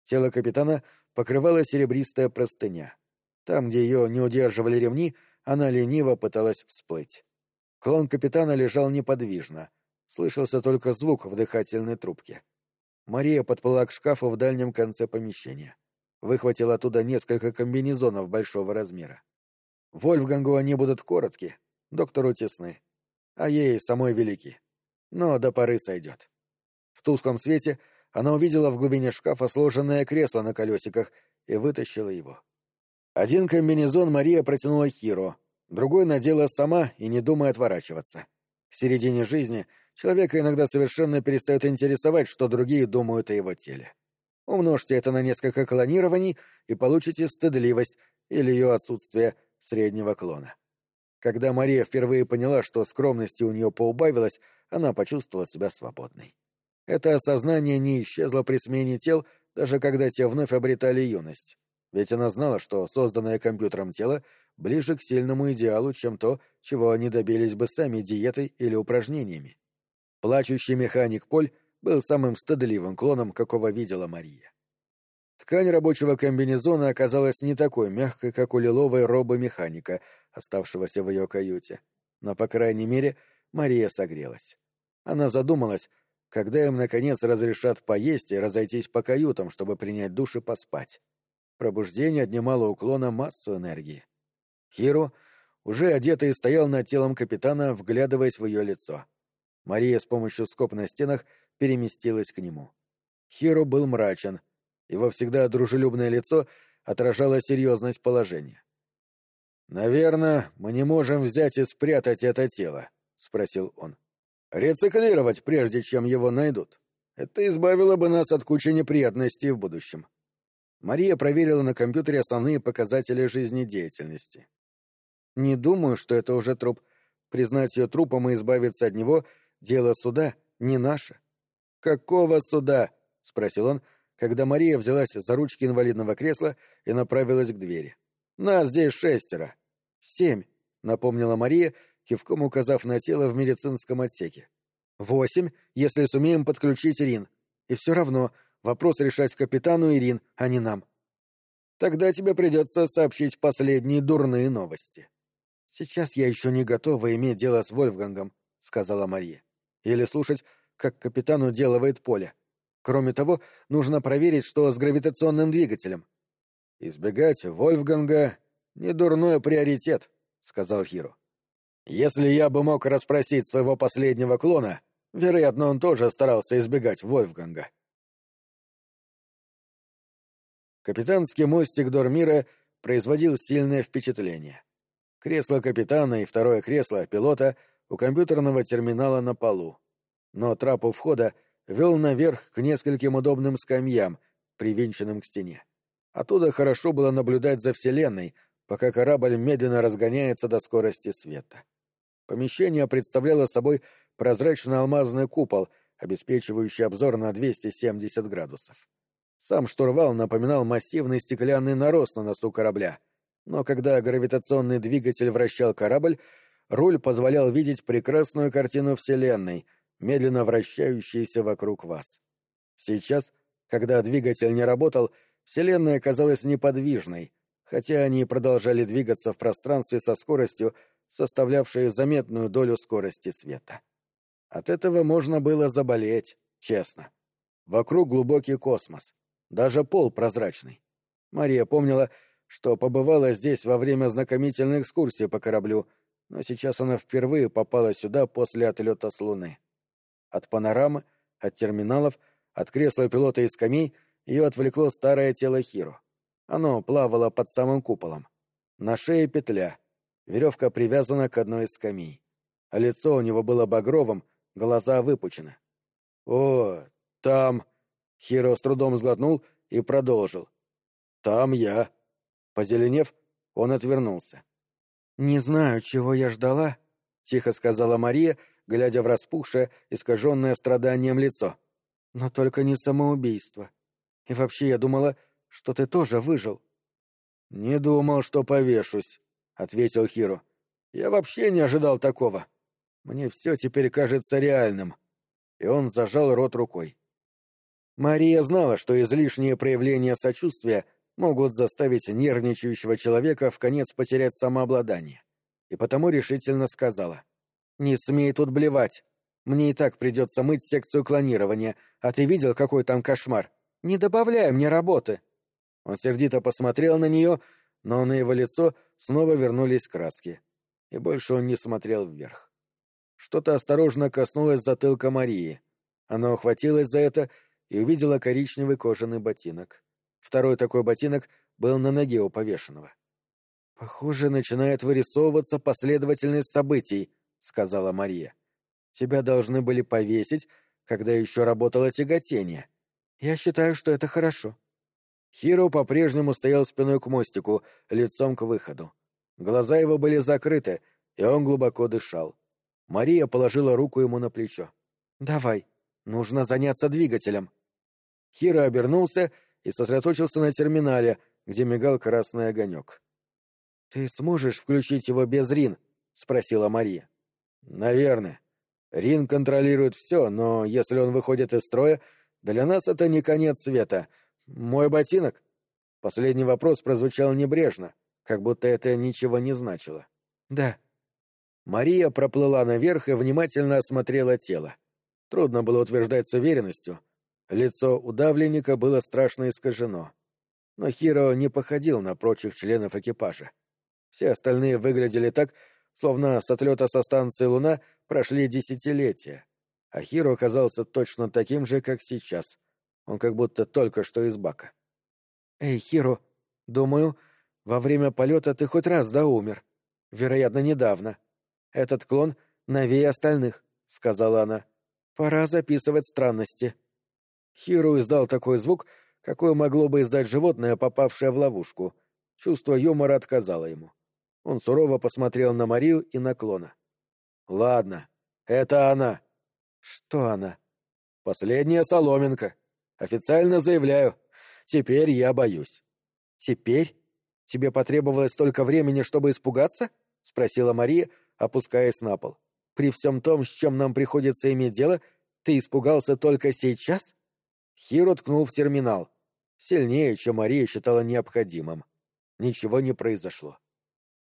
Тело капитана покрывала серебристая простыня. Там, где ее не удерживали ремни, она лениво пыталась всплыть. Клон капитана лежал неподвижно. Слышался только звук в дыхательной трубке. Мария подплыла к шкафу в дальнем конце помещения. Выхватила оттуда несколько комбинезонов большого размера. Вольфгангу они будут коротки, доктору тесны, а ей самой велики. Но до поры сойдет. В тусклом свете она увидела в глубине шкафа сложенное кресло на колесиках и вытащила его. Один комбинезон Мария протянула Хиро, другой надела сама и не думая отворачиваться. К середине жизни человека иногда совершенно перестает интересовать, что другие думают о его теле. Умножьте это на несколько клонирований и получите стыдливость или ее отсутствие среднего клона. Когда Мария впервые поняла, что скромности у нее поубавилось, она почувствовала себя свободной. Это осознание не исчезло при смене тел, даже когда те вновь обретали юность. Ведь она знала, что созданное компьютером тело ближе к сильному идеалу, чем то, чего они добились бы сами диетой или упражнениями. Плачущий механик Поль был самым стыдливым клоном, какого видела Мария. Ткань рабочего комбинезона оказалась не такой мягкой, как у лиловой робы механика, оставшегося в ее каюте. Но, по крайней мере, Мария согрелась. Она задумалась, когда им, наконец, разрешат поесть и разойтись по каютам, чтобы принять душ и поспать. Пробуждение отнимало уклона массу энергии. Хиро, уже одетый, стоял над телом капитана, вглядываясь в ее лицо. Мария с помощью скоб на стенах переместилась к нему. Хиро был мрачен. Его всегда дружелюбное лицо отражало серьезность положения. «Наверное, мы не можем взять и спрятать это тело», — спросил он. «Рециклировать, прежде чем его найдут. Это избавило бы нас от кучи неприятностей в будущем». Мария проверила на компьютере основные показатели жизнедеятельности. «Не думаю, что это уже труп. Признать ее трупом и избавиться от него — дело суда, не наше». «Какого суда?» — спросил он, когда Мария взялась за ручки инвалидного кресла и направилась к двери. «Нас здесь шестеро». «Семь», — напомнила Мария, кивком указав на тело в медицинском отсеке. «Восемь, если сумеем подключить Ирин. И все равно вопрос решать капитану Ирин, а не нам». «Тогда тебе придется сообщить последние дурные новости». «Сейчас я еще не готова иметь дело с Вольфгангом», — сказала Мария. «Или слушать, как капитан уделывает поле. Кроме того, нужно проверить, что с гравитационным двигателем». «Избегать Вольфганга «Не дурной приоритет», — сказал Хиро. «Если я бы мог расспросить своего последнего клона, вероятно, он тоже старался избегать Вольфганга». Капитанский мостик Дормира производил сильное впечатление. Кресло капитана и второе кресло пилота у компьютерного терминала на полу. Но трап у входа вел наверх к нескольким удобным скамьям, привинченным к стене. Оттуда хорошо было наблюдать за Вселенной — пока корабль медленно разгоняется до скорости света. Помещение представляло собой прозрачно-алмазный купол, обеспечивающий обзор на 270 градусов. Сам штурвал напоминал массивный стеклянный нарост на носу корабля, но когда гравитационный двигатель вращал корабль, руль позволял видеть прекрасную картину Вселенной, медленно вращающейся вокруг вас. Сейчас, когда двигатель не работал, Вселенная казалась неподвижной, хотя они продолжали двигаться в пространстве со скоростью, составлявшей заметную долю скорости света. От этого можно было заболеть, честно. Вокруг глубокий космос, даже пол прозрачный. Мария помнила, что побывала здесь во время знакомительной экскурсии по кораблю, но сейчас она впервые попала сюда после отлета с Луны. От панорамы, от терминалов, от кресла пилота и скамей ее отвлекло старое тело Хиро. Оно плавало под самым куполом. На шее петля. Веревка привязана к одной из скамей. А лицо у него было багровым, глаза выпучены. «О, там...» Хиро с трудом сглотнул и продолжил. «Там я». Позеленев, он отвернулся. «Не знаю, чего я ждала», — тихо сказала Мария, глядя в распухшее, искаженное страданием лицо. «Но только не самоубийство. И вообще я думала, что ты тоже выжил. — Не думал, что повешусь, — ответил Хиро. — Я вообще не ожидал такого. Мне все теперь кажется реальным. И он зажал рот рукой. Мария знала, что излишние проявления сочувствия могут заставить нервничающего человека в конец потерять самообладание. И потому решительно сказала. «Не смей тут блевать. Мне и так придется мыть секцию клонирования, а ты видел, какой там кошмар? Не добавляй мне работы!» Он сердито посмотрел на нее, но на его лицо снова вернулись краски. И больше он не смотрел вверх. Что-то осторожно коснулось затылка Марии. Она ухватилась за это и увидела коричневый кожаный ботинок. Второй такой ботинок был на ноге у повешенного. «Похоже, начинает вырисовываться последовательность событий», — сказала Мария. «Тебя должны были повесить, когда еще работало тяготение. Я считаю, что это хорошо». Хиро по-прежнему стоял спиной к мостику, лицом к выходу. Глаза его были закрыты, и он глубоко дышал. Мария положила руку ему на плечо. «Давай, нужно заняться двигателем». Хиро обернулся и сосредоточился на терминале, где мигал красный огонек. «Ты сможешь включить его без Рин?» — спросила Мария. «Наверное. Рин контролирует все, но если он выходит из строя, для нас это не конец света. «Мой ботинок?» Последний вопрос прозвучал небрежно, как будто это ничего не значило. «Да». Мария проплыла наверх и внимательно осмотрела тело. Трудно было утверждать с уверенностью. Лицо удавленника было страшно искажено. Но Хиро не походил на прочих членов экипажа. Все остальные выглядели так, словно с отлета со станции Луна прошли десятилетия. А Хиро оказался точно таким же, как сейчас. Он как будто только что из бака. «Эй, Хиро, думаю, во время полета ты хоть раз да умер. Вероятно, недавно. Этот клон новее остальных», — сказала она. «Пора записывать странности». Хиро издал такой звук, какой могло бы издать животное, попавшее в ловушку. Чувство юмора отказало ему. Он сурово посмотрел на Марию и на клона. «Ладно, это она». «Что она?» «Последняя соломинка. Официально заявляю. Теперь я боюсь». «Теперь? Тебе потребовалось столько времени, чтобы испугаться?» — спросила Мария, опускаясь на пол. «При всем том, с чем нам приходится иметь дело, ты испугался только сейчас?» Хиро ткнул в терминал. Сильнее, чем Мария считала необходимым. Ничего не произошло.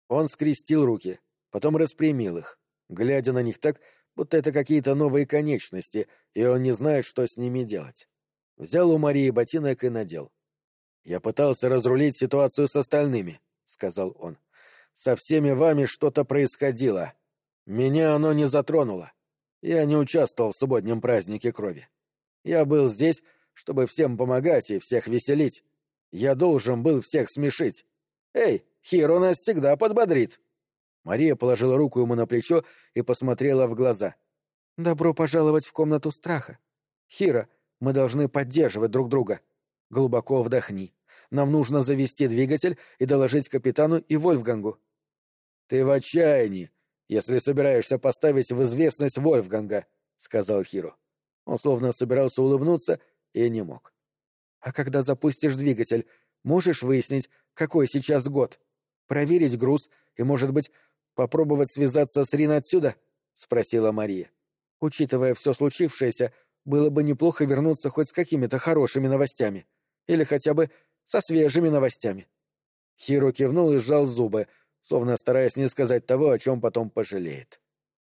Он скрестил руки, потом распрямил их, глядя на них так, будто это какие-то новые конечности, и он не знает, что с ними делать. Взял у Марии ботинок и надел. «Я пытался разрулить ситуацию с остальными», — сказал он. «Со всеми вами что-то происходило. Меня оно не затронуло. Я не участвовал в субботнем празднике крови. Я был здесь, чтобы всем помогать и всех веселить. Я должен был всех смешить. Эй, Хиро нас всегда подбодрит. Мария положила руку ему на плечо и посмотрела в глаза. «Добро пожаловать в комнату страха. Хиро, мы должны поддерживать друг друга. Глубоко вдохни. Нам нужно завести двигатель и доложить капитану и Вольфгангу». «Ты в отчаянии, если собираешься поставить в известность Вольфганга», — сказал Хиро. Он словно собирался улыбнуться и не мог. «А когда запустишь двигатель, можешь выяснить, какой сейчас год?» проверить груз и, может быть, попробовать связаться с Рин отсюда? — спросила Мария. Учитывая все случившееся, было бы неплохо вернуться хоть с какими-то хорошими новостями. Или хотя бы со свежими новостями. Хиро кивнул и сжал зубы, словно стараясь не сказать того, о чем потом пожалеет.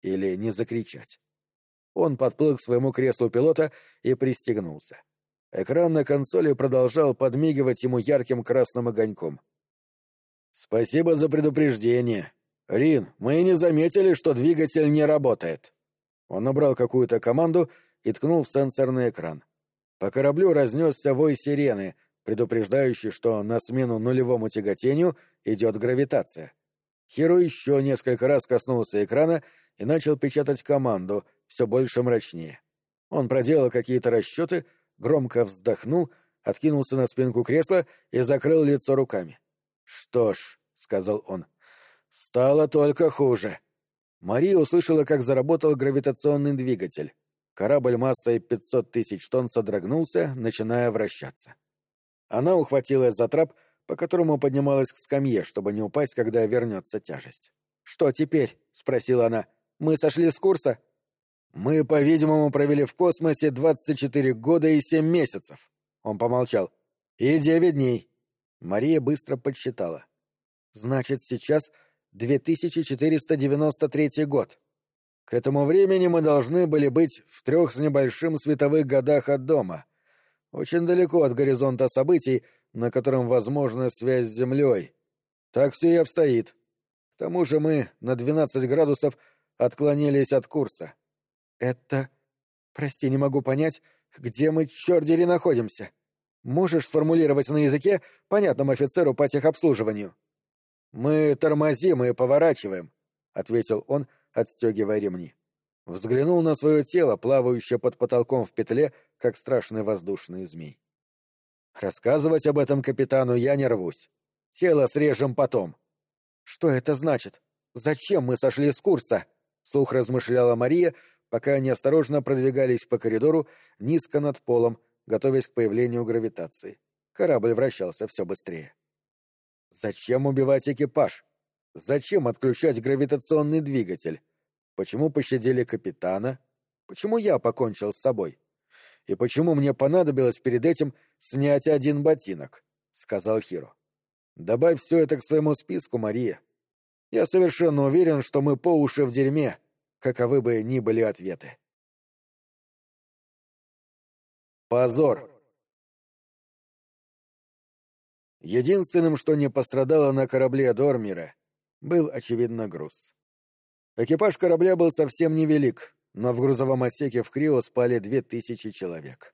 Или не закричать. Он подплыл к своему креслу пилота и пристегнулся. Экран на консоли продолжал подмигивать ему ярким красным огоньком. «Спасибо за предупреждение. Рин, мы не заметили, что двигатель не работает». Он набрал какую-то команду и ткнул в сенсорный экран. По кораблю разнесся вой сирены, предупреждающий, что на смену нулевому тяготению идет гравитация. Хиро еще несколько раз коснулся экрана и начал печатать команду, все больше мрачнее. Он проделал какие-то расчеты, громко вздохнул, откинулся на спинку кресла и закрыл лицо руками. «Что ж», — сказал он, — «стало только хуже». Мария услышала, как заработал гравитационный двигатель. Корабль массой 500 тысяч тонн содрогнулся, начиная вращаться. Она ухватилась за трап, по которому поднималась к скамье, чтобы не упасть, когда вернется тяжесть. «Что теперь?» — спросила она. «Мы сошли с курса?» «Мы, по-видимому, провели в космосе 24 года и 7 месяцев». Он помолчал. «И 9 дней. Мария быстро подсчитала. Значит, сейчас 2493 год. К этому времени мы должны были быть в трех с небольшим световых годах от дома. Очень далеко от горизонта событий, на котором возможна связь с Землей. Так все и обстоит. К тому же мы на 12 градусов отклонились от курса. Это... Прости, не могу понять, где мы, черт находимся. — Можешь сформулировать на языке, понятном офицеру по техобслуживанию?» «Мы тормозим и поворачиваем», — ответил он, отстегивая ремни. Взглянул на свое тело, плавающее под потолком в петле, как страшный воздушный змей. «Рассказывать об этом капитану я не рвусь. Тело срежем потом». «Что это значит? Зачем мы сошли с курса?» — слух размышляла Мария, пока они осторожно продвигались по коридору низко над полом, готовясь к появлению гравитации. Корабль вращался все быстрее. Зачем убивать экипаж? Зачем отключать гравитационный двигатель? Почему пощадили капитана? Почему я покончил с собой? И почему мне понадобилось перед этим снять один ботинок? — сказал Хиро. — Добавь все это к своему списку, Мария. Я совершенно уверен, что мы по уши в дерьме, каковы бы ни были ответы. Позор! Единственным, что не пострадало на корабле Дормира, был, очевидно, груз. Экипаж корабля был совсем невелик, но в грузовом отсеке в Крио спали две тысячи человек.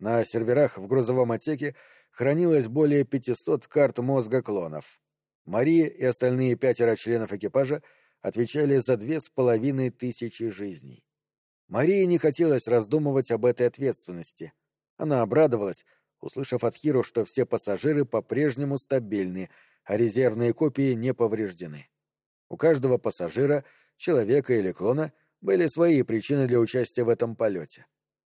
На серверах в грузовом отсеке хранилось более 500 карт мозга клонов. Мария и остальные пятеро членов экипажа отвечали за две с половиной тысячи жизней. Марии не хотелось раздумывать об этой ответственности. Она обрадовалась, услышав от Хиро, что все пассажиры по-прежнему стабильны, а резервные копии не повреждены. У каждого пассажира, человека или клона, были свои причины для участия в этом полете.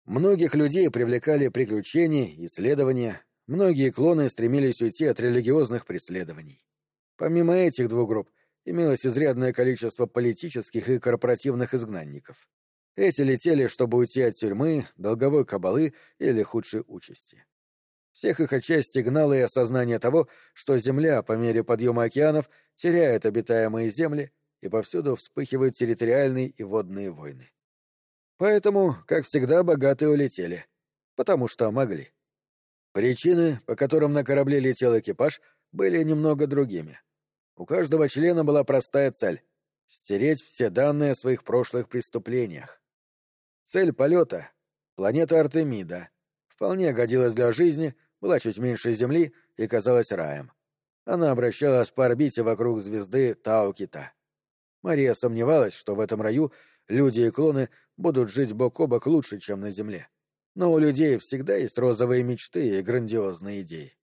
Многих людей привлекали приключения, исследования, многие клоны стремились уйти от религиозных преследований. Помимо этих двух групп, имелось изрядное количество политических и корпоративных изгнанников. Эти летели, чтобы уйти от тюрьмы, долговой кабалы или худшей участи. Всех их отчасти гнало и осознание того, что Земля по мере подъема океанов теряет обитаемые земли и повсюду вспыхивают территориальные и водные войны. Поэтому, как всегда, богатые улетели. Потому что могли. Причины, по которым на корабле летел экипаж, были немного другими. У каждого члена была простая цель — стереть все данные о своих прошлых преступлениях. Цель полета — планета Артемида — вполне годилась для жизни была чуть меньше Земли и казалась раем. Она обращалась по орбите вокруг звезды Тау-Кита. Мария сомневалась, что в этом раю люди и клоны будут жить бок о бок лучше, чем на Земле. Но у людей всегда есть розовые мечты и грандиозные идеи.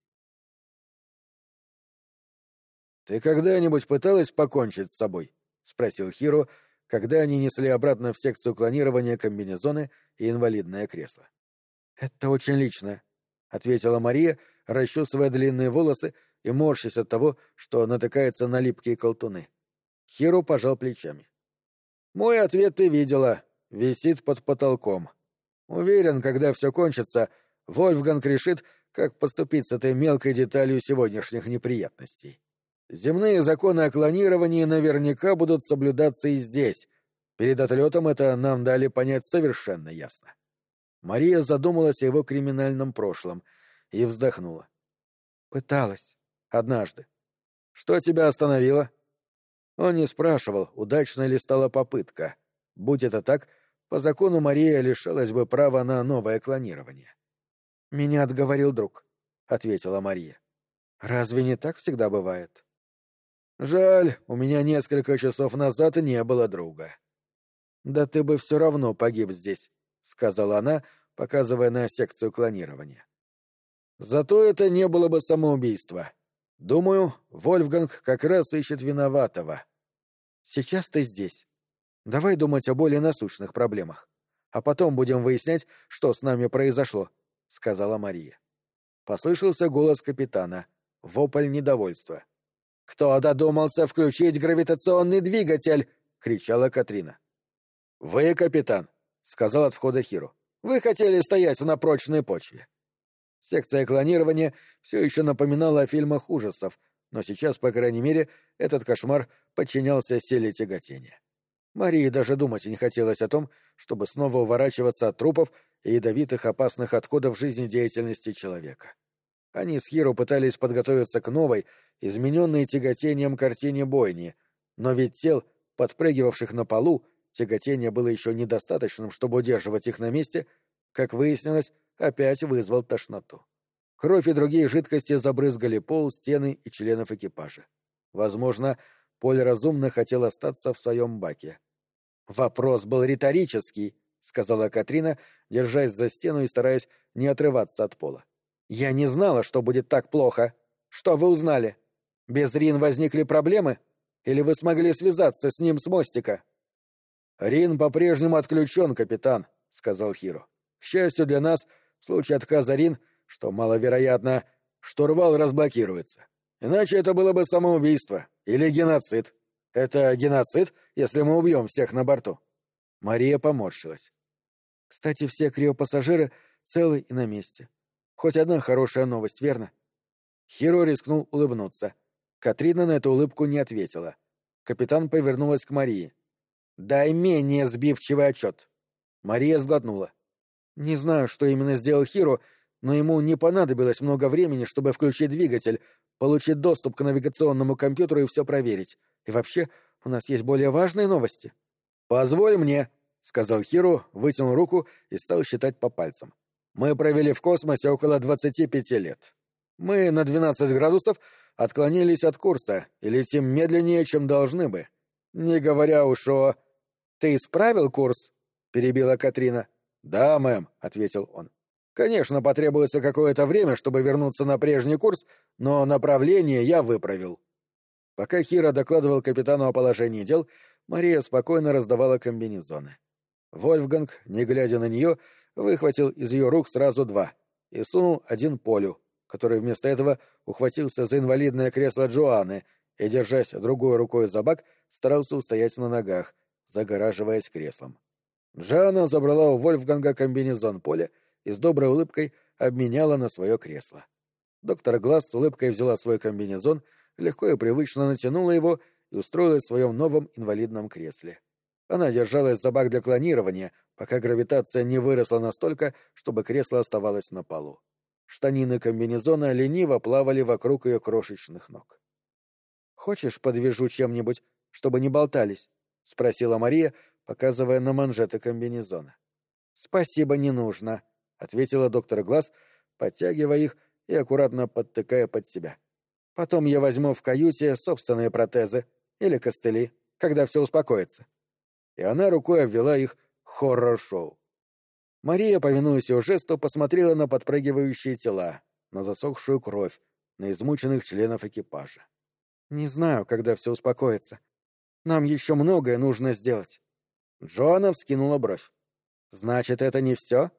«Ты когда-нибудь пыталась покончить с собой?» — спросил Хиро, когда они несли обратно в секцию клонирования комбинезоны и инвалидное кресло. «Это очень лично», — ответила Мария, расчесывая длинные волосы и морщась от того, что натыкается на липкие колтуны. Хиру пожал плечами. «Мой ответ ты видела. Висит под потолком. Уверен, когда все кончится, Вольфганг решит, как поступить с этой мелкой деталью сегодняшних неприятностей. Земные законы о клонировании наверняка будут соблюдаться и здесь. Перед отлетом это нам дали понять совершенно ясно. Мария задумалась о его криминальном прошлом и вздохнула. Пыталась. Однажды. Что тебя остановило? Он не спрашивал, удачно ли стала попытка. Будь это так, по закону Мария лишалась бы права на новое клонирование. «Меня отговорил друг», — ответила Мария. «Разве не так всегда бывает?» «Жаль, у меня несколько часов назад не было друга». «Да ты бы все равно погиб здесь», — сказала она, показывая на секцию клонирования. «Зато это не было бы самоубийство. Думаю, Вольфганг как раз ищет виноватого». «Сейчас ты здесь. Давай думать о более насущных проблемах. А потом будем выяснять, что с нами произошло», — сказала Мария. Послышался голос капитана. Вопль недовольства. «Кто додумался включить гравитационный двигатель?» — кричала Катрина. «Вы, капитан», — сказал от входа Хиру. «Вы хотели стоять на прочной почве». Секция клонирования все еще напоминала о фильмах ужасов, но сейчас, по крайней мере, этот кошмар подчинялся силе тяготения. Марии даже думать не хотелось о том, чтобы снова уворачиваться от трупов и ядовитых опасных отходов жизнедеятельности человека. Они с Хиро пытались подготовиться к новой, измененной тяготением картине бойни, но ведь тел, подпрыгивавших на полу, Тяготение было еще недостаточным, чтобы удерживать их на месте, как выяснилось, опять вызвал тошноту. Кровь и другие жидкости забрызгали пол, стены и членов экипажа. Возможно, Поль разумно хотел остаться в своем баке. «Вопрос был риторический», — сказала Катрина, держась за стену и стараясь не отрываться от пола. «Я не знала, что будет так плохо. Что вы узнали? Без Рин возникли проблемы? Или вы смогли связаться с ним с мостика?» «Рин по-прежнему отключен, капитан», — сказал Хиро. «К счастью для нас, в случае отказа Рин, что маловероятно, штурвал разблокируется. Иначе это было бы самоубийство или геноцид. Это геноцид, если мы убьем всех на борту». Мария поморщилась. «Кстати, все криопассажиры целы и на месте. Хоть одна хорошая новость, верно?» Хиро рискнул улыбнуться. Катрина на эту улыбку не ответила. Капитан повернулась к Марии. «Дай менее сбивчивый отчет». Мария сглотнула.
Не знаю, что именно сделал Хиро, но ему не понадобилось много времени, чтобы включить двигатель, получить доступ к навигационному компьютеру и все проверить. И вообще, у нас есть более важные новости.
«Позволь мне», — сказал Хиро, вытянул руку и стал считать по пальцам. «Мы провели в космосе около 25 лет. Мы на 12 градусов отклонились от курса и летим медленнее, чем должны бы. Не говоря уж о...»
«Ты исправил курс?» — перебила Катрина.
«Да, мэм», — ответил он. «Конечно, потребуется какое-то время, чтобы вернуться на прежний курс, но направление я выправил». Пока Хира докладывал капитану о положении дел, Мария спокойно раздавала комбинезоны. Вольфганг, не глядя на нее, выхватил из ее рук сразу два и сунул один Полю, который вместо этого ухватился за инвалидное кресло Джоанны и, держась другой рукой за бак, старался устоять на ногах, загораживаясь креслом. Джоанна забрала у Вольфганга комбинезон Поля и с доброй улыбкой обменяла на свое кресло. Доктор Глаз с улыбкой взяла свой комбинезон, легко и привычно натянула его и устроилась в своем новом инвалидном кресле. Она держалась за бак для клонирования, пока гравитация не выросла настолько, чтобы кресло оставалось на полу. Штанины комбинезона лениво плавали вокруг ее крошечных ног.
«Хочешь, подвяжу чем-нибудь, чтобы не болтались?» — спросила Мария, показывая на манжеты комбинезона. «Спасибо, не нужно», — ответила доктор Глаз, подтягивая их и аккуратно подтыкая под себя. «Потом я возьму в каюте собственные протезы или костыли, когда все успокоится». И она рукой обвела их хоррор-шоу. Мария, повинуясь его жесту, посмотрела на подпрыгивающие тела, на засохшую кровь, на измученных членов экипажа. «Не знаю, когда все успокоится. Нам еще многое нужно сделать». Джоанна вскинула бровь. «Значит, это не все?»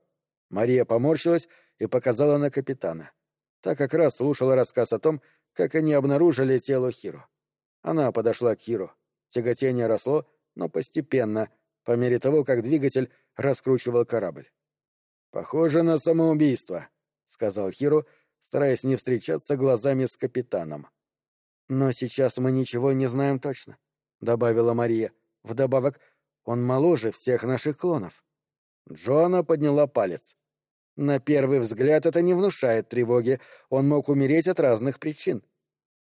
Мария поморщилась и показала на капитана. Та как раз слушала рассказ о том, как они обнаружили тело Хиро. Она подошла к Хиро. Тяготение росло, но постепенно, по мере того, как двигатель раскручивал корабль. «Похоже на самоубийство», — сказал Хиро, стараясь не встречаться глазами с капитаном. «Но сейчас мы ничего не знаем точно», — добавила Мария. «Вдобавок, он моложе всех наших клонов. Джоанна подняла палец. На первый взгляд это не внушает тревоги. Он мог умереть от разных причин.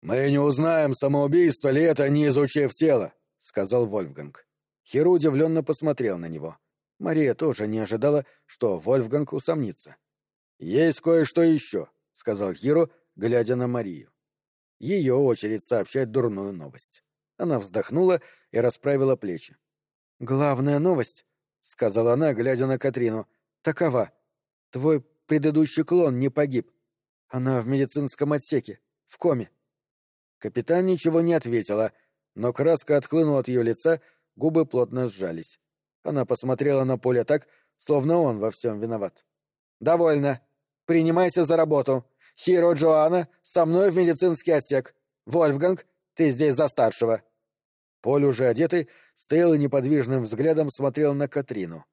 «Мы не узнаем, самоубийство ли это, не изучив тело», — сказал Вольфганг. Хиру удивленно посмотрел на него. Мария тоже не ожидала, что Вольфганг усомнится. «Есть кое-что еще», — сказал Хиру, глядя на Марию. Ее очередь сообщать дурную новость. Она вздохнула и расправила плечи. «Главная новость», — сказала она, глядя на Катрину, — «такова. Твой предыдущий клон не погиб. Она в медицинском отсеке, в коме». Капитан ничего не ответила, но краска отхлынула от ее лица, губы плотно сжались. Она посмотрела на поле так, словно он во всем виноват. «Довольно. Принимайся за работу. Хиро Джоанна, со мной в медицинский отсек. Вольфганг, ты здесь за старшего». Поль, уже одетый, стоял и неподвижным взглядом смотрел на Катрину.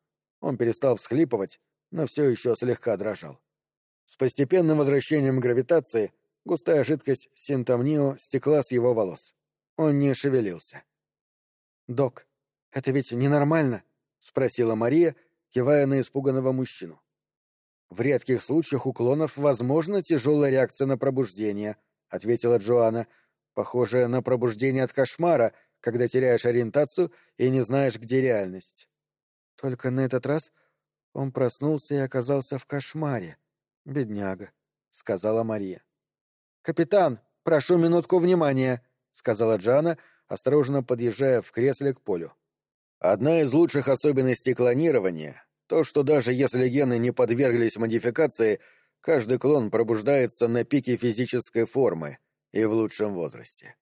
Он перестал всхлипывать, но все еще слегка дрожал. С постепенным возвращением гравитации густая жидкость синтомнио стекла с его волос. Он не шевелился. «Док, это ведь ненормально?» — спросила Мария, кивая на испуганного мужчину. «В редких случаях уклонов возможна тяжелая реакция на пробуждение», — ответила Джоанна, — «похожая на пробуждение от кошмара, когда теряешь ориентацию и не знаешь, где реальность. Только на этот раз он проснулся и оказался в кошмаре. Бедняга, — сказала Мария. «Капитан, прошу минутку внимания», — сказала Джана, осторожно подъезжая в кресле к полю. Одна из лучших особенностей клонирования — то, что даже если гены не подверглись модификации, каждый клон пробуждается на пике физической формы и в лучшем возрасте.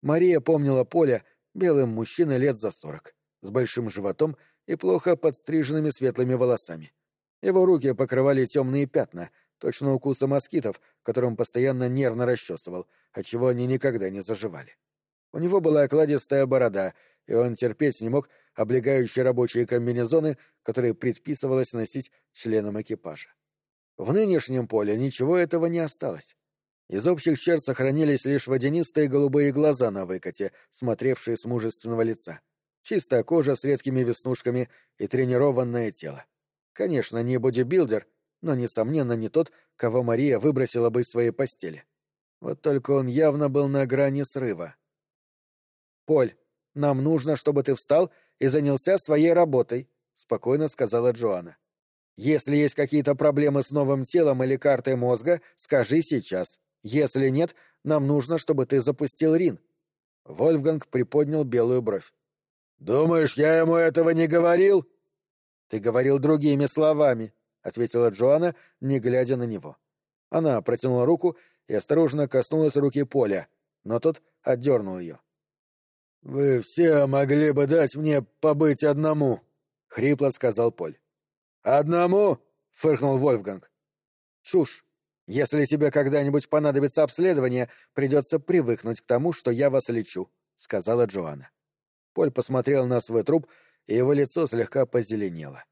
Мария помнила Поля белым мужчиной лет за сорок, с большим животом и плохо подстриженными светлыми волосами. Его руки покрывали темные пятна, точно укусы москитов, которым постоянно нервно расчесывал, отчего они никогда не заживали. У него была окладистая борода, и он терпеть не мог облегающие рабочие комбинезоны, которые предписывалось носить членам экипажа. В нынешнем поле ничего этого не осталось. Из общих черт сохранились лишь водянистые голубые глаза на выкате, смотревшие с мужественного лица, чистая кожа с редкими веснушками и тренированное тело. Конечно, не бодибилдер, но, несомненно, не тот, кого Мария выбросила бы из своей постели. Вот только он явно был на грани срыва. «Поль, нам нужно, чтобы ты встал и занялся своей работой», — спокойно сказала Джоанна. «Если есть какие-то проблемы с новым телом или картой мозга, скажи сейчас. Если нет, нам нужно, чтобы ты запустил Рин». Вольфганг приподнял белую бровь. «Думаешь, я ему этого не говорил?» «Ты говорил другими словами», — ответила Джоанна, не глядя на него. Она протянула руку и осторожно коснулась руки Поля, но тот отдернул ее. «Вы все могли бы дать мне побыть одному», — хрипло сказал Поль. «Одному?» — фыркнул Вольфганг. «Чушь. Если тебе когда-нибудь понадобится обследование, придется привыкнуть к тому, что я вас лечу», — сказала Джоанна. Поль посмотрел на свой труп, и его лицо слегка позеленело.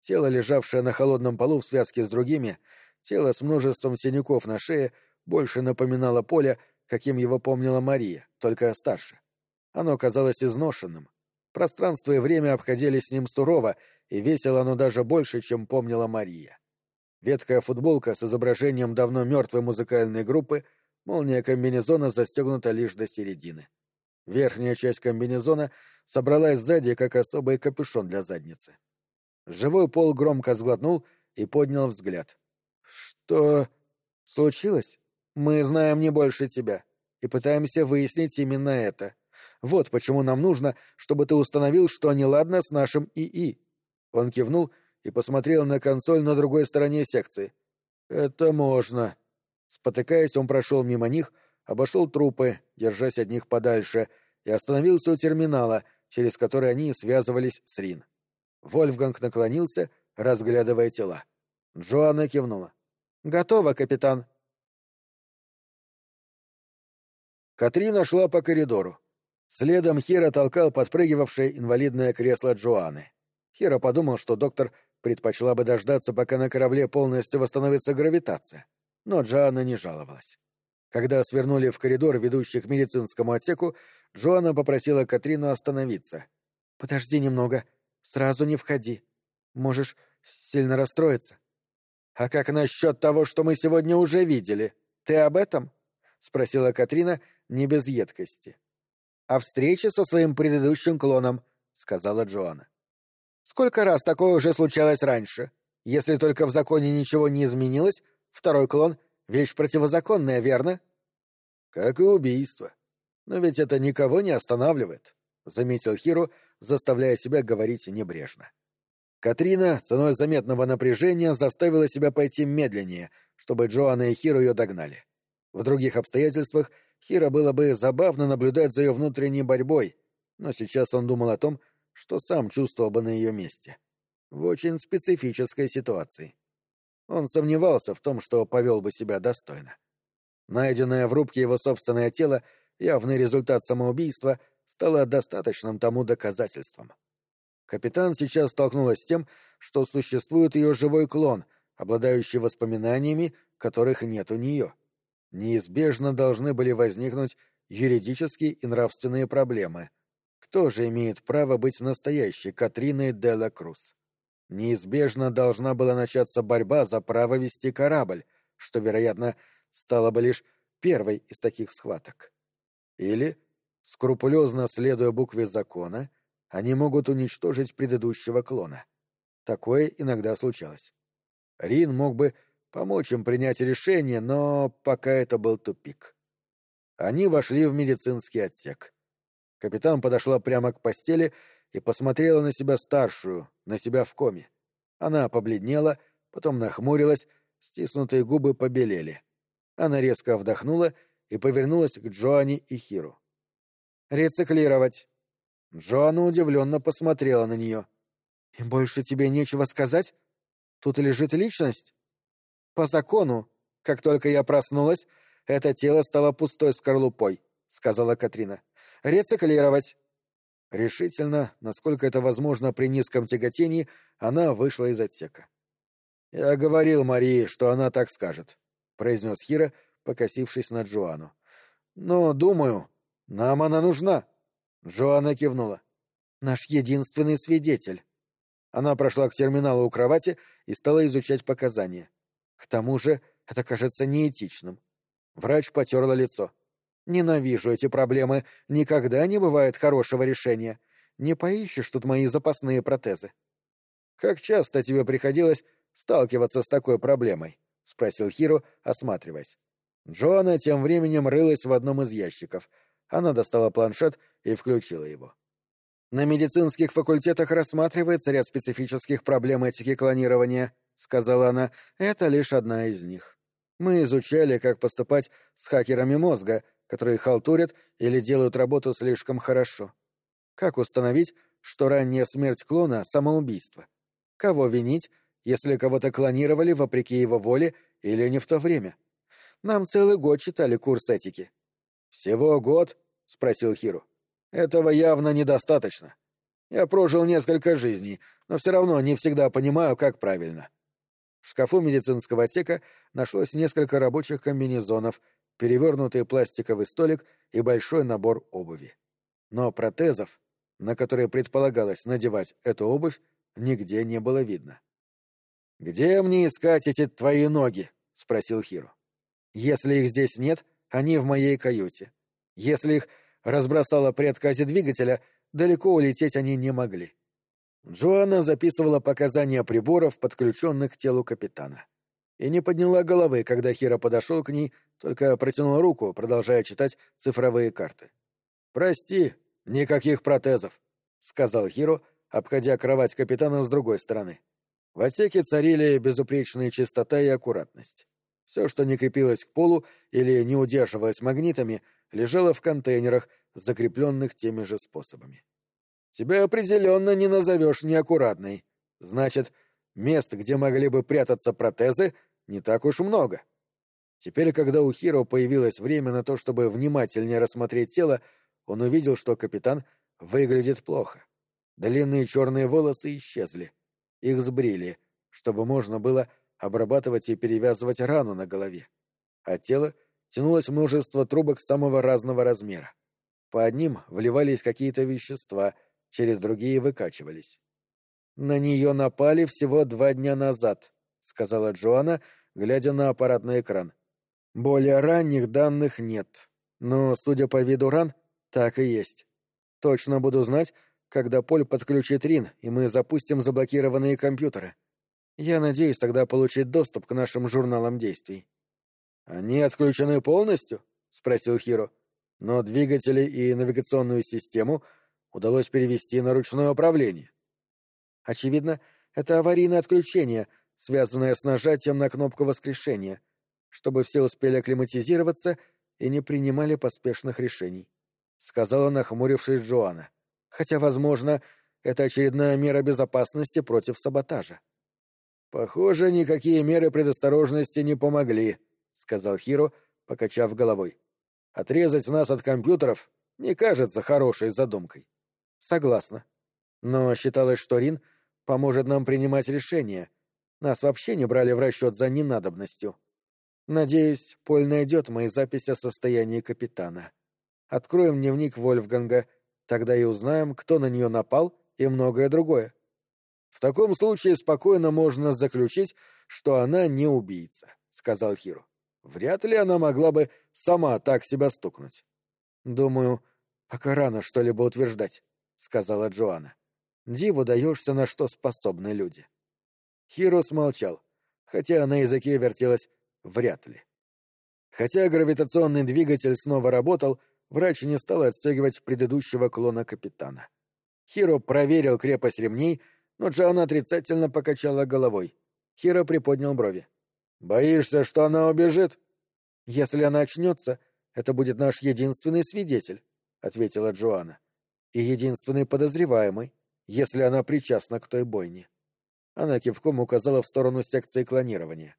Тело, лежавшее на холодном полу в связке с другими, тело с множеством синяков на шее, больше напоминало Поля, каким его помнила Мария, только старше. Оно казалось изношенным. Пространство и время обходились с ним сурово, и весило оно даже больше, чем помнила Мария. Ветхая футболка с изображением давно мертвой музыкальной группы, молния комбинезона застегнута лишь до середины. Верхняя часть комбинезона собралась сзади, как особый капюшон для задницы. Живой пол громко сглотнул и поднял взгляд. «Что случилось? Мы знаем не больше тебя и пытаемся выяснить именно это. Вот почему нам нужно, чтобы ты установил, что неладно с нашим ИИ». Он кивнул и посмотрел на консоль на другой стороне секции. «Это можно». Спотыкаясь, он прошел мимо них, обошел трупы, держась от них подальше, и остановился у терминала, через который они связывались с Рин. Вольфганг наклонился, разглядывая тела. Джоанна кивнула. «Готово, капитан». Катрина шла по коридору. Следом Хира толкал подпрыгивавшее инвалидное кресло Джоанны. Хира подумал, что доктор предпочла бы дождаться, пока на корабле полностью восстановится гравитация. Но Джоанна не жаловалась. Когда свернули в коридор, ведущий к медицинскому отсеку, Джоанна попросила Катрину остановиться. «Подожди немного. Сразу не входи. Можешь сильно расстроиться». «А как насчет того, что мы сегодня уже видели? Ты об этом?» — спросила Катрина не без едкости. «О встрече со своим предыдущим клоном», — сказала Джоанна. «Сколько раз такое уже случалось раньше? Если только в законе ничего не изменилось, второй клон Вещь противозаконная, верно? Как и убийство. Но ведь это никого не останавливает, заметил Хиру, заставляя себя говорить небрежно. Катрина, ценой заметного напряжения, заставила себя пойти медленнее, чтобы Джоанна и Хиру ее догнали. В других обстоятельствах Хира было бы забавно наблюдать за ее внутренней борьбой, но сейчас он думал о том, что сам чувствовал бы на ее месте. В очень специфической ситуации. Он сомневался в том, что повел бы себя достойно. Найденное в рубке его собственное тело, явный результат самоубийства, стало достаточным тому доказательством. Капитан сейчас столкнулась с тем, что существует ее живой клон, обладающий воспоминаниями, которых нет у нее. Неизбежно должны были возникнуть юридические и нравственные проблемы. Кто же имеет право быть настоящей Катриной Делла Круз? неизбежно должна была начаться борьба за право вести корабль, что, вероятно, стало бы лишь первой из таких схваток. Или, скрупулезно следуя букве закона, они могут уничтожить предыдущего клона. Такое иногда случалось. Рин мог бы помочь им принять решение, но пока это был тупик. Они вошли в медицинский отсек. Капитан подошла прямо к постели и посмотрела на себя старшую, на себя в коме. Она побледнела, потом нахмурилась, стиснутые губы побелели. Она резко вдохнула и повернулась к Джоанне и Хиру. «Рециклировать!» Джоанна удивленно посмотрела на нее. «И больше тебе нечего сказать? Тут лежит личность?» «По закону, как только я проснулась, это тело стало пустой скорлупой», — сказала Катрина. «Рециклировать!» Решительно, насколько это возможно при низком тяготении, она вышла из отсека. «Я говорил Марии, что она так скажет», — произнес Хира, покосившись на Джоанну. «Но, думаю, нам она нужна». Джоанна кивнула. «Наш единственный свидетель». Она прошла к терминалу у кровати и стала изучать показания. К тому же это кажется неэтичным. Врач потерла лицо. Ненавижу эти проблемы. Никогда не бывает хорошего решения. Не поищешь тут мои запасные протезы. Как часто тебе приходилось сталкиваться с такой проблемой? — спросил Хиро, осматриваясь. Джоанна тем временем рылась в одном из ящиков. Она достала планшет и включила его. «На медицинских факультетах рассматривается ряд специфических проблем этики клонирования», — сказала она. «Это лишь одна из них. Мы изучали, как поступать с хакерами мозга, которые халтурят или делают работу слишком хорошо. Как установить, что ранняя смерть клона — самоубийство? Кого винить, если кого-то клонировали вопреки его воле или не в то время? Нам целый год читали курс этики. «Всего год?» — спросил Хиру. «Этого явно недостаточно. Я прожил несколько жизней, но все равно не всегда понимаю, как правильно». В шкафу медицинского отсека нашлось несколько рабочих комбинезонов, перевернутый пластиковый столик и большой набор обуви. Но протезов, на которые предполагалось надевать эту обувь, нигде не было видно. «Где мне искать эти твои ноги?» — спросил Хиро. «Если их здесь нет, они в моей каюте. Если их разбросало при отказе двигателя, далеко улететь они не могли». Джоанна записывала показания приборов, подключенных к телу капитана. И не подняла головы, когда Хиро подошел к ней, только протянула руку, продолжая читать цифровые карты. «Прости, никаких протезов», — сказал Хиро, обходя кровать капитана с другой стороны. В отсеке царили безупречная чистота и аккуратность. Все, что не крепилось к полу или не удерживалось магнитами, лежало в контейнерах, закрепленных теми же способами. Тебя определенно не назовешь неаккуратной. Значит, мест, где могли бы прятаться протезы, не так уж много. Теперь, когда у Хиро появилось время на то, чтобы внимательнее рассмотреть тело, он увидел, что капитан выглядит плохо. Длинные черные волосы исчезли. Их сбрили, чтобы можно было обрабатывать и перевязывать рану на голове. А тело тянулось множество трубок самого разного размера. По одним вливались какие-то вещества, через другие выкачивались. «На нее напали всего два дня назад», — сказала Джоанна, глядя на аппаратный экран. «Более ранних данных нет, но, судя по виду ран, так и есть. Точно буду знать, когда Поль подключит Рин, и мы запустим заблокированные компьютеры. Я надеюсь тогда получить доступ к нашим журналам действий. Они отключены полностью? спросил Хиро. Но двигатели и навигационную систему удалось перевести на ручное управление. Очевидно, это аварийное отключение, связанное с нажатием на кнопку воскрешения, чтобы все успели акклиматизироваться и не принимали поспешных решений, сказала нахмурившись Джоанна хотя, возможно, это очередная мера безопасности против саботажа. «Похоже, никакие меры предосторожности не помогли», — сказал Хиро, покачав головой. «Отрезать нас от компьютеров не кажется хорошей задумкой». «Согласна. Но считалось, что Рин поможет нам принимать решения. Нас вообще не брали в расчет за ненадобностью. Надеюсь, Поль найдет мои записи о состоянии капитана. Откроем дневник Вольфганга — Тогда и узнаем, кто на нее напал и многое другое. В таком случае спокойно можно заключить, что она не убийца, — сказал Хиро. Вряд ли она могла бы сама так себя стукнуть. — Думаю, пока рано что-либо утверждать, — сказала Джоанна. — Диву даешься, на что способны люди. Хиро смолчал, хотя на языке вертелось «вряд ли». Хотя гравитационный двигатель снова работал, — врач не стал отстегивать предыдущего клона капитана. Хиро проверил крепость ремней, но Джоанна отрицательно покачала головой. Хиро приподнял брови. «Боишься, что она убежит?» «Если она очнется, это будет наш единственный свидетель», — ответила Джоанна. «И единственный подозреваемый, если она причастна к той бойне». Она кивком указала в сторону секции клонирования.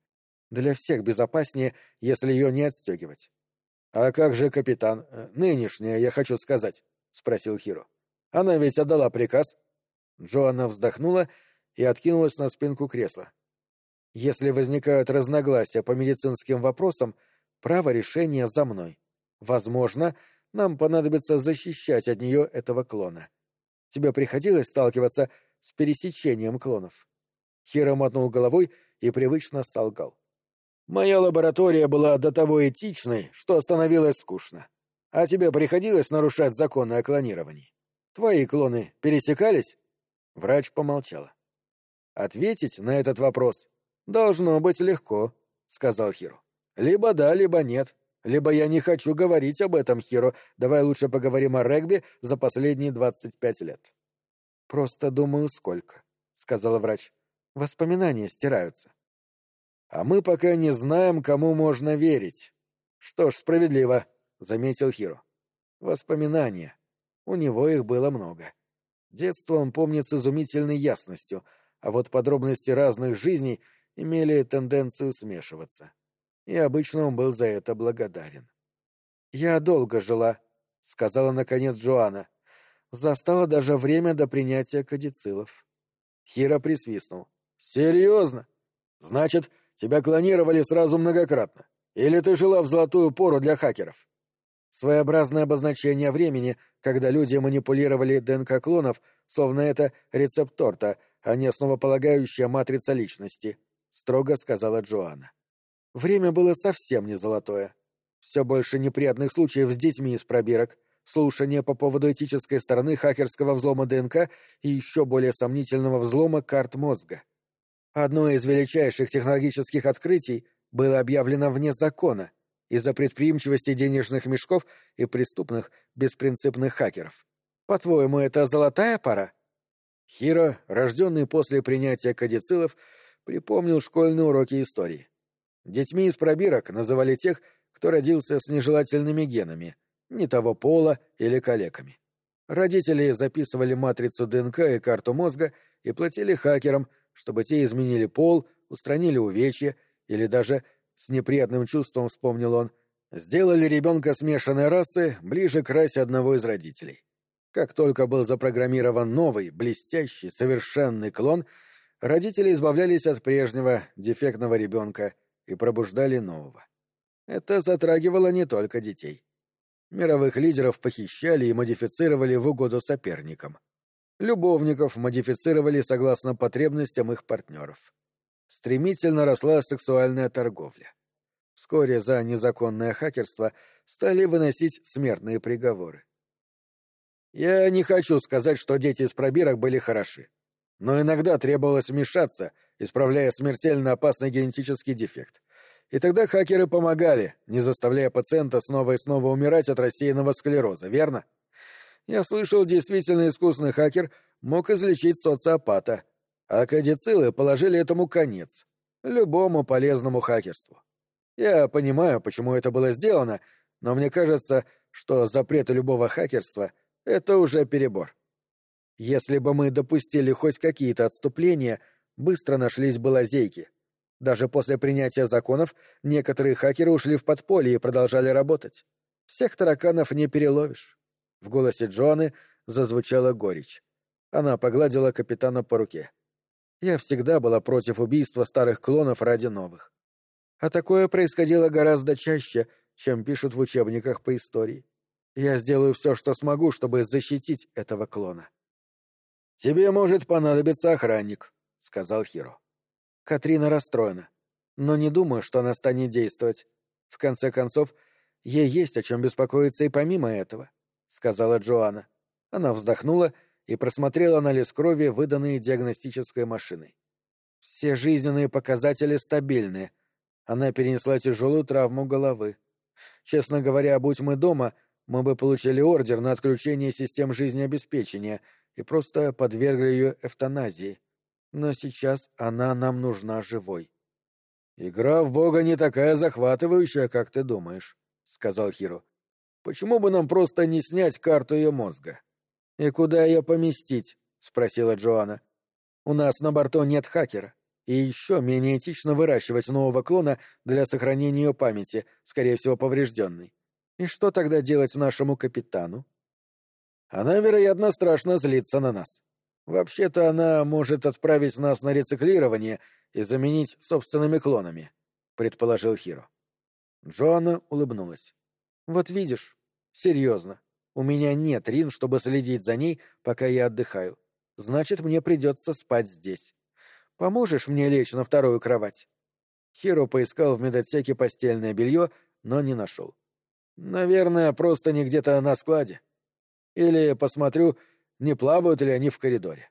«Для всех безопаснее, если ее не отстегивать. «А как же капитан? Э, нынешняя, я хочу сказать», — спросил Хиро. «Она ведь отдала приказ». Джоанна вздохнула и откинулась на спинку кресла. «Если возникают разногласия по медицинским вопросам, право решения за мной. Возможно, нам понадобится защищать от нее этого клона. Тебе приходилось сталкиваться с пересечением клонов. Хиро мотнул головой и привычно солгал. «Моя лаборатория была до того этичной, что становилось скучно. А тебе приходилось нарушать законы о клонировании? Твои клоны пересекались?» Врач помолчала. «Ответить на этот вопрос должно быть легко», — сказал Хиро. «Либо да, либо нет. Либо я не хочу говорить об этом, Хиро. Давай лучше поговорим о регби за последние двадцать пять лет». «Просто думаю, сколько», — сказала врач. «Воспоминания стираются». «А мы пока не знаем, кому можно верить». «Что ж, справедливо», — заметил Хиро. «Воспоминания. У него их было много. Детство он помнит с изумительной ясностью, а вот подробности разных жизней имели тенденцию смешиваться. И обычно он был за это благодарен. «Я долго жила», — сказала наконец Джоанна. «Застала даже время до принятия кадицилов». Хира присвистнул. «Серьезно? Значит, тебя клонировали сразу многократно? Или ты жила в золотую пору для хакеров?» Своеобразное обозначение времени, когда люди манипулировали ДНК-клонов, словно это рецепт торта, а не основополагающая матрица личности, — строго сказала Джоанна. Время было совсем не золотое. Все больше неприятных случаев с детьми из пробирок, слушания по поводу этической стороны хакерского взлома ДНК и еще более сомнительного взлома карт мозга. Одно из величайших технологических открытий было объявлено вне закона, из-за предприимчивости денежных мешков и преступных, беспринципных хакеров. По-твоему, это золотая пора? Хиро, рожденный после принятия кадицилов, припомнил школьные уроки истории. Детьми из пробирок называли тех, кто родился с нежелательными генами, не того пола или калеками. Родители записывали матрицу ДНК и карту мозга и платили хакерам, чтобы те изменили пол, устранили увечья или даже с неприятным чувством вспомнил он, сделали ребенка смешанной расы ближе к расе одного из родителей. Как только был запрограммирован новый, блестящий, совершенный клон, родители избавлялись от прежнего, дефектного ребенка и пробуждали нового. Это затрагивало не только детей. Мировых лидеров похищали и модифицировали в угоду соперникам. Любовников модифицировали согласно потребностям их партнеров стремительно росла сексуальная торговля. Вскоре за незаконное хакерство стали выносить смертные приговоры. Я не хочу сказать, что дети из пробирок были хороши, но иногда требовалось вмешаться, исправляя смертельно опасный генетический дефект. И тогда хакеры помогали, не заставляя пациента снова и снова умирать от рассеянного склероза, верно? Я слышал, действительно искусный хакер мог излечить социопата — а кадицилы положили этому конец. Любому полезному хакерству. Я понимаю, почему это было сделано, но мне кажется, что запреты любого хакерства — это уже перебор. Если бы мы допустили хоть какие-то отступления, быстро нашлись бы лазейки. Даже после принятия законов некоторые хакеры ушли в подполье и продолжали работать. Всех тараканов не переловишь. В голосе Джоаны зазвучала горечь. Она погладила капитана по руке. Я всегда была против убийства старых клонов ради новых. А такое происходило гораздо чаще, чем пишут в учебниках по истории. Я сделаю все, что смогу, чтобы защитить этого клона. «Тебе может понадобиться охранник», — сказал Хиро. Катрина расстроена, но не думаю, что она станет действовать. В конце концов, ей есть о чем беспокоиться и помимо этого, — сказала Джоанна. Она вздохнула и просмотрел анализ крови, выданный диагностической машиной. Все жизненные показатели стабильны. Она перенесла тяжелую травму головы. Честно говоря, будь мы дома, мы бы получили ордер на отключение систем жизнеобеспечения и просто подвергли ее эвтаназии. Но сейчас она нам нужна живой. «Игра в Бога не такая захватывающая, как ты думаешь», — сказал Хиро. «Почему бы нам просто не снять карту ее мозга?» «И куда ее поместить?» — спросила Джоанна. «У нас на борту нет хакера, и еще менее этично выращивать нового клона для сохранения ее памяти, скорее всего, поврежденной. И что тогда делать нашему капитану?» «Она, вероятно, страшно злится на нас. Вообще-то она может отправить нас на рециклирование и заменить собственными клонами», — предположил Хиро. Джоанна улыбнулась. «Вот видишь, серьезно, у меня нет Рин, чтобы следить за ней, пока я отдыхаю. значит, мне придется спать здесь. Поможешь мне лечь на вторую кровать?» Хиро поискал в медотсеке постельное белье, но не нашел. «Наверное, просто не где-то на складе. Или посмотрю, не плавают ли они в коридоре».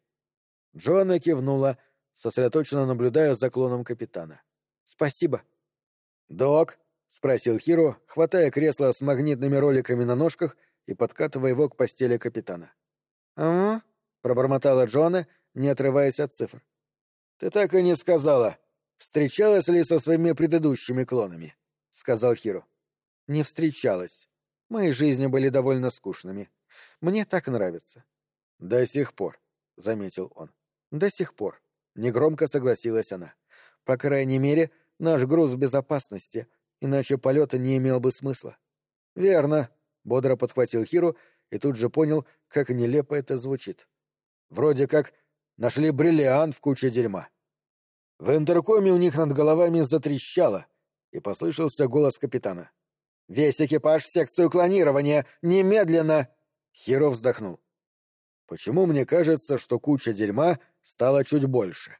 Джоанна кивнула, сосредоточенно наблюдая за клоном капитана. «Спасибо». «Док?» — спросил Хиро, хватая кресло с магнитными роликами на ножках и подкатывая его к постели капитана. «Ага», — пробормотала Джоанна, не отрываясь от цифр. «Ты так и не сказала, встречалась ли со своими предыдущими клонами?» — сказал Хиро. «Не встречалась. Мои жизни были довольно скучными. Мне так нравится». «До сих пор», — заметил он. «До сих пор», — негромко согласилась она. «По крайней мере, наш груз в безопасности, иначе полета не имел бы смысла». «Верно», — бодро подхватил Хиру и тут же понял, как нелепо это звучит. «Вроде как нашли бриллиант в куче дерьма». В интеркоме у них над головами затрещало, и послышался голос капитана. «Весь экипаж в секцию клонирования! Немедленно!» Хиро вздохнул. «Почему мне кажется, что куча дерьма стала чуть больше?»